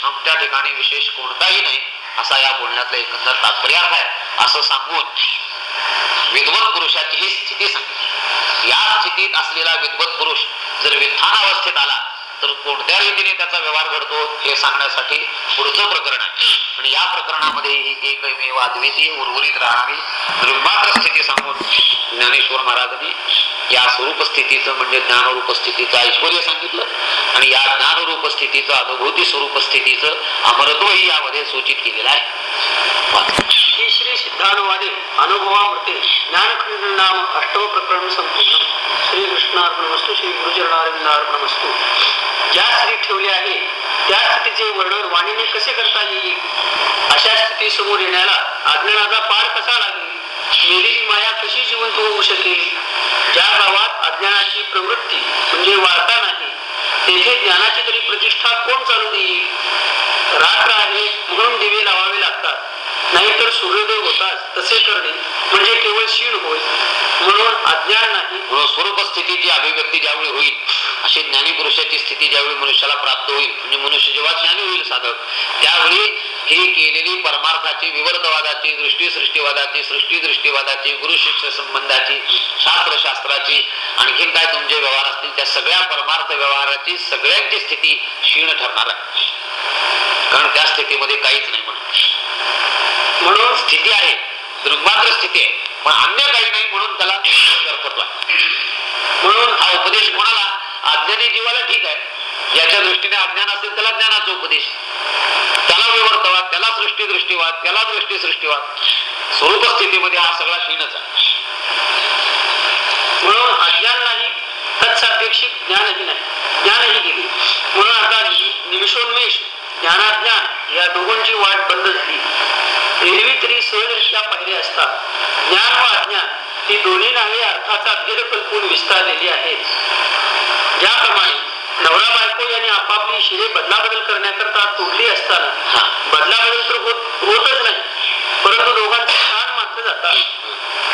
आमच्या ठिकाणी विशेष कोणताही नाही. असा या बोलण्यातला एकंदर तात्पर्य आहे. असं सांगून विद्वत पुरुषाची ही स्थिती सांगते. या स्थितीत असलेला विद्वत पुरुष जर विधान अवस्थेत आला तर कोणत्या रीतीने त्याचा व्यवहार घडतो हे सांगण्यासाठी पुढचं प्रकरण आहे. आणि या प्रकरणामध्ये ही एकमेव अद्वितीय उर्वरित राहणारी दृग्मात्र स्थिती सांगून ज्ञानेश्वर महाराजांनी या स्वरूप स्थितीचं म्हणजे ज्ञानरूप स्थितीचं ऐश्वर सांगितलं आणि या ज्ञानरूप स्थितीचं अनुभूती स्वरूप स्थितीचं अमरत्वही यामध्ये सूचित केलेलं आहे. श्री श्री सिद्धानुवादे अनुभवामृते ज्ञानखंड नाम अष्टव प्रकरण संपूर्ण. श्री कृष्णार्पणमस्तू श्री गुरुचरणारविंदार्पणमस्तू ज्या स्त्री ठेवली आहे त्या स्थितीचे वर्णन वाणीने कसे करता येईल? अशा स्थिती समोर येण्याला अज्ञानाचा पार कसा लागेल? मेलेली माया कशी जिवंत होऊ शकेल? ज्या गावात अज्ञानाची प्रवृत्ती म्हणजे वार्ता नाही तेथे ज्ञानाची तरी प्रतिष्ठा कोण चालू देईल? रात्र आहे म्हणून दिवे लावावे लागतात. नाहीतर सूर्योदय होताच तसे करणे म्हणजे केवळ क्षीण होय म्हणून अज्ञान नाही. म्हणून स्वरूप स्थितीची अभिव्यक्ती ज्यावेळी होईल अशी ज्ञानी पुरुषाची स्थिती ज्यावेळी मनुष्याला प्राप्त होईल म्हणजे मनुष्य जेव्हा ज्ञानी होईल साधक त्यावेळी ही केलेली परमार्थाची विवर्तवादाची दृष्टी सृष्टीवादाची सृष्टी दृष्टीवादाची गुरु शिष्य संबंधाची शास्त्र शास्त्राची आणखीन काय तुमचे व्यवहार असतील त्या सगळ्या परमार्थ व्यवहाराची सगळ्यांची स्थिती क्षीण ठरणार आहे. कारण त्या स्थितीमध्ये काहीच नाही म्हणून. म्हणून स्थिती आहे. दृग्मात्र स्थिती आहे. पण अन्य काही नाही म्हणून त्याला अर्थत्व म्हणून हा उपदेश कोणाला? अज्ञानी जीवाला ठीक आहे. ज्याच्या दृष्टीने अज्ञान असेल त्याला ज्ञानाचा उपदेश. त्याला विवर्तवाद त्याला सृष्टी दृष्टीवाद त्याला दृष्टी सृष्टीवाद स्वरूप स्थितीमध्ये हा सगळा क्षीणच आहे. म्हणून अज्ञान नाही तत्सापेक्षित ज्ञानही नाही. ज्ञानही गेली. म्हणून आता निमिषोन्मेष ज्ञानाज्ञान या दोघांची वाट बंद झाली एरवी तरी सहजरित्या पाहिले असता ज्ञान व अज्ञान ही दोन्ही नावे अर्थाचा भेद कल्पून विस्तारलेली आहेत ज्याप्रमाणे नवरा बायको यांनी आपापली शिरे बदलाबदल करण्याकरता तोडली असताना. बदलाबदल तर होत होतच नाही परंतु दोघांचे स्थान मात्र जातात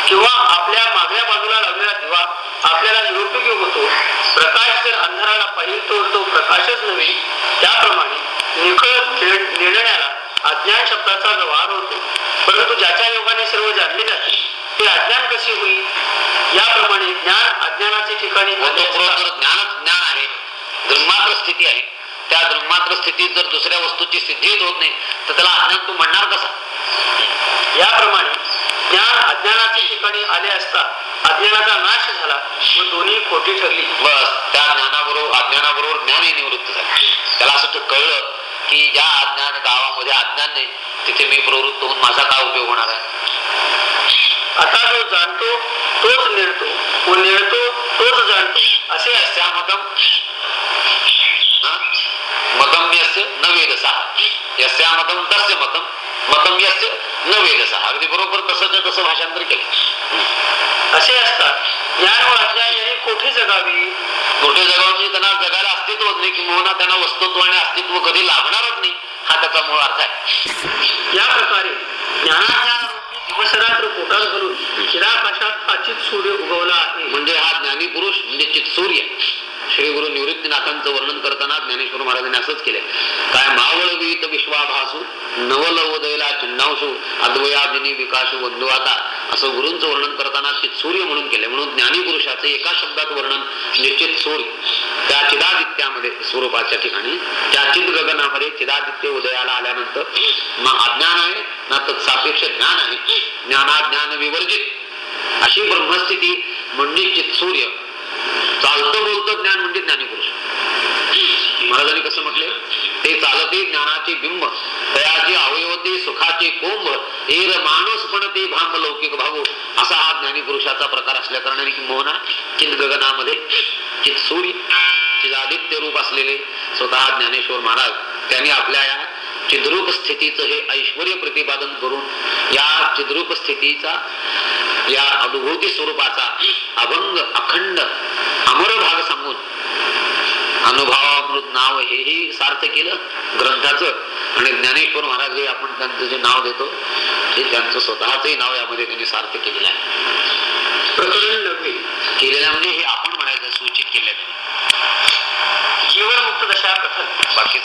किंवा आपल्या मागल्या बाजूला लागलेला दिवा आपल्याला निरुपयोगी होतो. प्रकाश जर अंधाराला पाहिजे तो तो प्रकाशच नव्हे. त्याप्रमाणे निखळ निर्णयाला अज्ञान शब्दाचा व्यवहार होतो परंतु ज्याच्या योगाने सर्व जाणले जाते ते अज्ञान कसे होईल? याप्रमाणे ज्ञान अज्ञानाचे ठिकाणी बरोबर ज्ञानच ज्ञान आहे. दृग्मात्र स्थिती आहे. त्या दृग्मात्र स्थितीत जर दुसऱ्या वस्तूची सिद्धीच होत नाही तर त्याला अज्ञान तू म्हणणार कसा? याप्रमाणे ज्ञान अज्ञानाच्या ठिकाणी आले असता अज्ञानाचा नाश झाला. व दोन्ही खोटी ठरली. बस त्या ज्ञानाबरोबर अज्ञानाबरोबर ज्ञानही निवृत्त झाले. त्याला असं कळलं की ज्या अज्ञान गावामध्ये अज्ञान नाही तिथे मी प्रवृत्त होऊन माझा काय उपयोग होणार आहे? आता जो जाणतो तोच निळतो व निळतो तोच जाणतो. असे असते मतम हा? मतम यस्य न वेदसा. यस्या मतम तस्य मतम मतम यस्य न वेदसा अगदी बरोबर तसंच तसं भाषांतर केलं. असे असतात. ज्ञान व अज्ञान कोठे जगावी? मोठे जगावी? त्यांना जगायला अस्तित्वच नाही किंवा त्यांना वस्तुत्व आणि अस्तित्व कधी लाभणारच नाही हा त्याचा मूळ अर्थ आहे. या प्रकारे ज्ञानाच्या दिवसरात्र पोटात घालून चिराकाशात हा चित सूर्य उगवला आहे. म्हणजे हा ज्ञानी पुरुष म्हणजे चित्सूर्य श्री गुरु निवृत्तीनाथांचं वर्णन करताना ज्ञानेश्वर महाराजांनी असंच केलंय. काय मावळवीत विश्वाभासू नवल उदयला चिन्नावशू अद्वयादिनी विकास बंधू आता असं गुरूंचं वर्णन करताना चित्सूर्य म्हणून केलंय. म्हणून ज्ञानी पुरुषाचं एका शब्दात वर्णन निश्चित सूर्य त्या चिदादित्यामध्ये स्वरूपाच्या ठिकाणी त्या चित गगनामध्ये चिदादित्य उदयाला आल्यानंतर मग अज्ञान आहे ना तत्सापेक्ष ज्ञान आहे. ज्ञानाज्ञान विवर्जित. अशी ब्रह्मस्थिती म्हणजे चित्सूर्य चालतं बोलतं ज्ञान म्हणजे ज्ञानीपुरुष महाराजांनी कसं म्हटले? ते चालते ज्ञानाचे बिंब तयाचे अवयवते सुखाचे कोंब एर माणूस पण ते भांब लौकिक भाऊ असा हा ज्ञानीपुरुषाचा प्रकार असल्या कारणाने की मोहना चित गगनामध्ये चित सूर्य चिदादित्य रूप असलेले स्वतः ज्ञानेश्वर महाराज त्यांनी आपल्या या चिद्रूप स्थितीचं हे ऐश्वर प्रतिपादन करून या चिद्रूप स्थितीचा या अनुभूती स्वरूपाचा अभंग अखंड अमर भाग सांगून अनुभवामृत नाव हेही सार्थ केलं. ग्रंथाचं आणि ज्ञानेश्वर महाराज हे आपण त्यांचं जे नाव देतो हे त्यांचं स्वतःचंही नाव यामध्ये त्यांनी सार्थ केलेलं आहे. प्रकरण केलेलं म्हणजे हे आपण म्हणायचं सूचित केलेलं जीवनमुक्त दशा कथन. बाकीचं